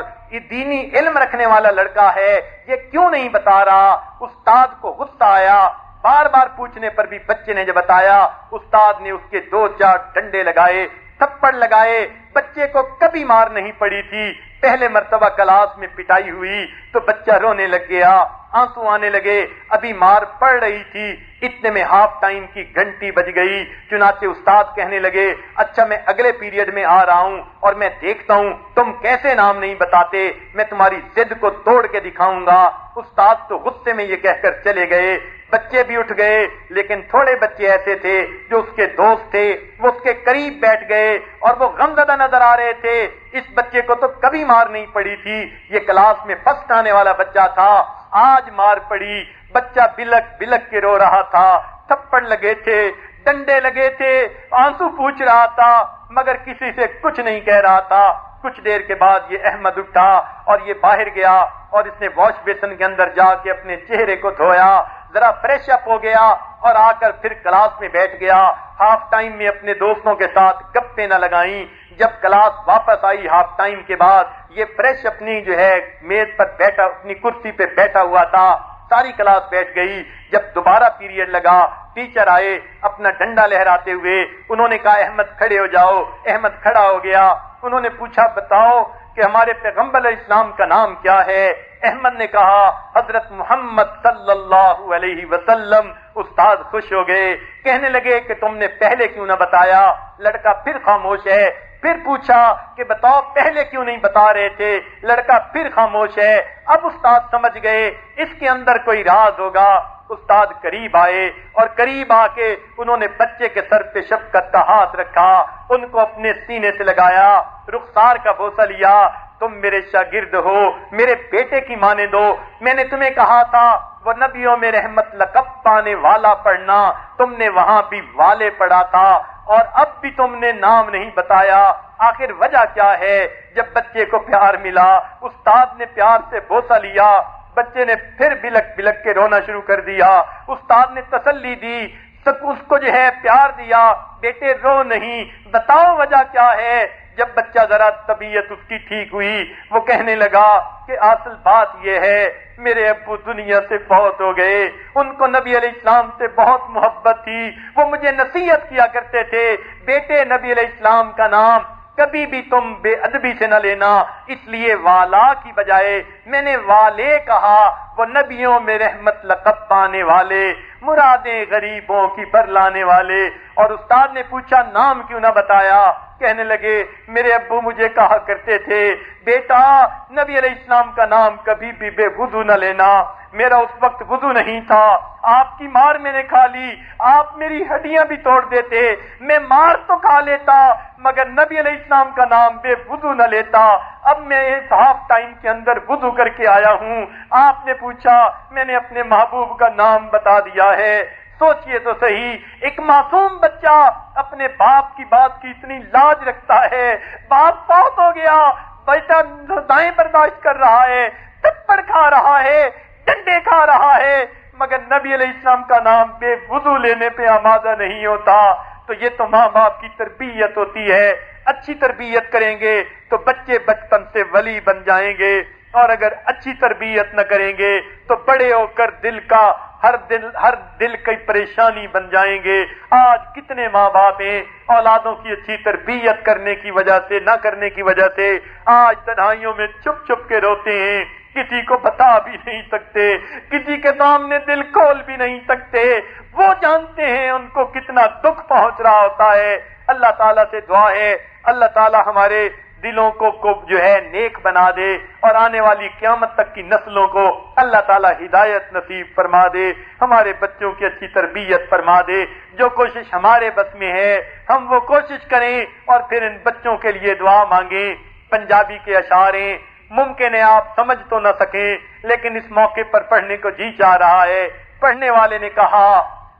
دینی علم رکھنے والا لڑکا ہے، یہ کیوں نہیں بتا رہا؟ استاد کو غصہ آیا، بار بار پوچھنے پر بھی بچے نے جب بتایا، استاد نے اس کے دو چار ڈنڈے لگائے، تھپڑ لگائے، بچے کو کبھی مار نہیں پڑی تھی۔ پہلے مرتبہ کلاس میں پٹائی ہوئی تو بچہ رونے لگ گیا۔ آنسو آنے لگے۔ ابھی مار پڑ رہی تھی۔ اتنے میں ہاف ٹائم کی گھنٹی بج گئی۔ چنانچہ استاد کہنے لگے اچھا میں اگلے پیریڈ میں آ رہا ہوں اور میں دیکھتا ہوں تم کیسے نام نہیں بتاتے، میں تمہاری ضد کو توڑ کے دکھاؤں گا۔ استاد تو غصے میں یہ کہہ کر چلے گئے۔ بچے بھی اٹھ گئے، لیکن تھوڑے بچے ایسے تھے جو اس کے دوست تھے۔ وہ اس کے قریب بیٹھ گئے اور وہ غم زدہ نظر آ رہے تھے۔ اس بچے کو تو کبھی مار نہیں پڑی تھی۔ یہ کلاس میں فرسٹ آنے والا بچہ تھا۔ آج مار پڑی، بچہ بلک بلک کے رو رہا تھا، تھپڑ لگے تھے، ڈنڈے لگے تھے، آنسو پوچھ رہا تھا، مگر کسی سے کچھ نہیں کہہ رہا تھا۔ کچھ دیر کے بعد یہ احمد اٹھا اور یہ باہر گیا اور اس نے واش بیسن کے اندر جا کے اپنے چہرے کو دھویا۔ ذرا فریش اپ ہو گیا اور آ کر پھر کلاس میں بیٹھ گیا۔ ہاف ٹائم میں اپنے دوستوں کے ساتھ گپے نہ لگائیں۔ جب کلاس واپس آئی ہاف ٹائم کے بعد، یہ فریش اپنی جو ہے میز پر بیٹھا، اپنی کرسی پہ بیٹھا ہوا تھا، ساری کلاس بیٹھ گئی۔ جب دوبارہ پیریڈ لگا، ٹیچر آئے، اپنا ڈنڈا لہراتے ہوئے، انہوں نے کہا، احمد کھڑے ہو جاؤ۔ احمد کھڑا ہو گیا۔ انہوں نے پوچھا، بتاؤ کہ ہمارے پیغمبر اسلام کا نام کیا ہے؟ احمد نے کہا، حضرت محمد صلی اللہ علیہ وسلم۔ استاد خوش ہو گئے۔ کہنے لگے کہ تم نے پہلے کیوں نہ بتایا؟ لڑکا پھر خاموش ہے۔ پھر پوچھا کہ بتاؤ پہلے کیوں نہیں بتا رہے تھے؟ لڑکا پھر خاموش ہے۔ اب استاد سمجھ گئے، اس کے اندر کوئی راز ہوگا۔ استاد قریب آئے اور قریب آ کے انہوں نے بچے کے سر پہ شفقت کا ہاتھ رکھا۔ ان کو اپنے سینے سے لگایا۔ رخسار کا بوسا لیا۔ تم میرے شاگرد ہو، میرے بیٹے کی مانے دو۔ میں نے تمہیں کہا تھا، وہ نبیوں میں رحمت لقب پانے والا پڑھنا۔ تم نے وہاں بھی والے پڑھا تھا۔ اور اب بھی تم نے نام نہیں بتایا۔ آخر وجہ کیا ہے؟ جب بچے کو پیار ملا، استاد نے پیار سے بوسا لیا، بچے نے پھر بلک بلک کے رونا شروع کر دیا۔ استاد نے تسلی دی اس کو جو ہے پیار دیا۔ بیٹے رو نہیں، بتاؤ وجہ کیا ہے؟ جب بچہ ذرا طبیعت اس کی ٹھیک ہوئی، وہ کہنے لگا کہ اصل بات یہ ہے، میرے ابو دنیا سے بہت ہو گئے۔ ان کو نبی علیہ السلام سے بہت محبت تھی۔ وہ مجھے نصیحت کیا کرتے تھے، بیٹے نبی علیہ السلام کا نام کبھی بھی تم بے ادبی سے نہ لینا۔ اس لیے والا کی بجائے میں نے والے کہا، وہ نبیوں میں رحمت لقب پانے والے، مرادیں غریبوں کی پر لانے والے۔ اور استاد نے پوچھا، نام کیوں نہ بتایا؟ کہنے لگے، میرے ابو مجھے کہا کرتے تھے، بیٹا، نبی علیہ السلام کا نام کبھی بھی بے وضو نہ لینا۔ میرا اس وقت وضو نہیں تھا۔ آپ کی مار میں نے کھا لی۔ آپ میری ہڈیاں بھی توڑ دیتے۔ میں مار تو کھا لیتا، مگر نبی علیہ السلام کا نام بے وضو نہ لیتا۔ اب میں اس ہاف ٹائم کے اندر وضو کر کے آیا ہوں۔ آپ نے پوچھا، میں نے اپنے محبوب کا نام بتا دیا ہے۔ سوچئے تو صحیح، ایک معصوم بچہ اپنے باپ کی بات کی اتنی لاج رکھتا ہے۔ باپ بہت ہو گیا، بیٹا دائیں برداشت کر رہا ہے، تپڑ کھا رہا ہے، ڈنڈے کھا رہا ہے، مگر نبی علیہ السلام کا نام بے وضو لینے پہ آمادہ نہیں ہوتا۔ تو یہ تو ماں باپ کی تربیت ہوتی ہے۔ اچھی تربیت کریں گے تو بچے بچپن سے ولی بن جائیں گے۔ اور اگر اچھی تربیت نہ کریں گے تو بڑے ہو کر دل کا ہر دل ہر دل کی پریشانی بن جائیں گے۔ آج کتنے ماں باپ ہیں اولادوں کی اچھی تربیت کرنے کی وجہ سے، نہ کرنے کی وجہ سے۔ آج تنہائیوں میں چھپ چھپ کے روتے ہیں۔ کسی کو بتا بھی نہیں سکتے۔ کسی کے سامنے دل کھول بھی نہیں سکتے۔ وہ جانتے ہیں ان کو کتنا دکھ پہنچ رہا ہوتا ہے۔ اللہ تعالیٰ سے دعا ہے۔ اللہ تعالیٰ ہمارے دلوں کو جو ہے نیک بنا دے اور آنے والی قیامت تک کی نسلوں کو اللہ تعالیٰ ہدایت نصیب فرما دے، ہمارے بچوں کی اچھی تربیت فرما دے۔ جو کوشش ہمارے بس میں ہے، ہم وہ کوشش کریں اور پھر ان بچوں کے لیے دعا مانگیں۔ پنجابی کے اشارے ممکن ہے آپ سمجھ تو نہ سکیں، لیکن اس موقع پر پڑھنے کو جی چاہ رہا ہے۔ پڑھنے والے نے کہا،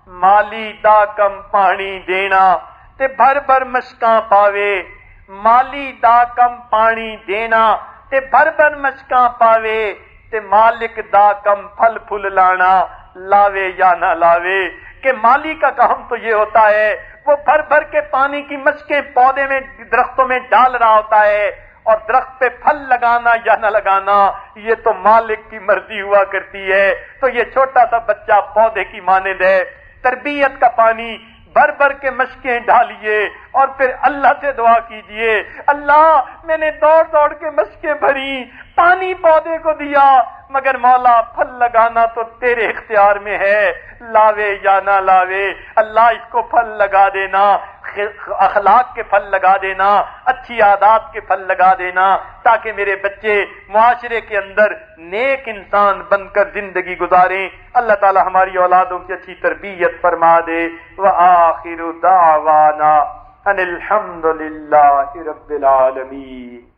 مالی دا کم پانی دینا تے بھر بھر مشکاں پاوے۔ مالی دا کم پانی دینا تے بھر بھر مشکاں پاوے تے مالک دا کم پھل پھل لانا، لاوے یا نہ لاوے۔ کہ مالی کا کام تو یہ ہوتا ہے، وہ بھر بھر کے پانی کی مشکیں پودے میں، درختوں میں ڈال رہا ہوتا ہے اور درخت پہ پھل لگانا یا نہ لگانا، یہ تو مالک کی مرضی ہوا کرتی ہے۔ تو یہ چھوٹا سا بچہ پودے کی مانند ہے۔ تربیت کا پانی بھر بھر کے مشقیں ڈالیے اور پھر اللہ سے دعا کیجیے۔ اللہ، میں نے دوڑ دوڑ کے مشقیں بھری، پانی پودے کو دیا، مگر مولا، پھل لگانا تو تیرے اختیار میں ہے۔ لاوے یا نہ لاوے، اللہ اس کو پھل لگا دینا۔ اخلاق کے پھل لگا دینا، اچھی عادات کے پھل لگا دینا، تاکہ میرے بچے معاشرے کے اندر نیک انسان بن کر زندگی گزاریں۔ اللہ تعالی ہماری اولادوں کی اچھی تربیت فرما دے۔ وآخر دعوانا ان الحمد للہ رب العالمین۔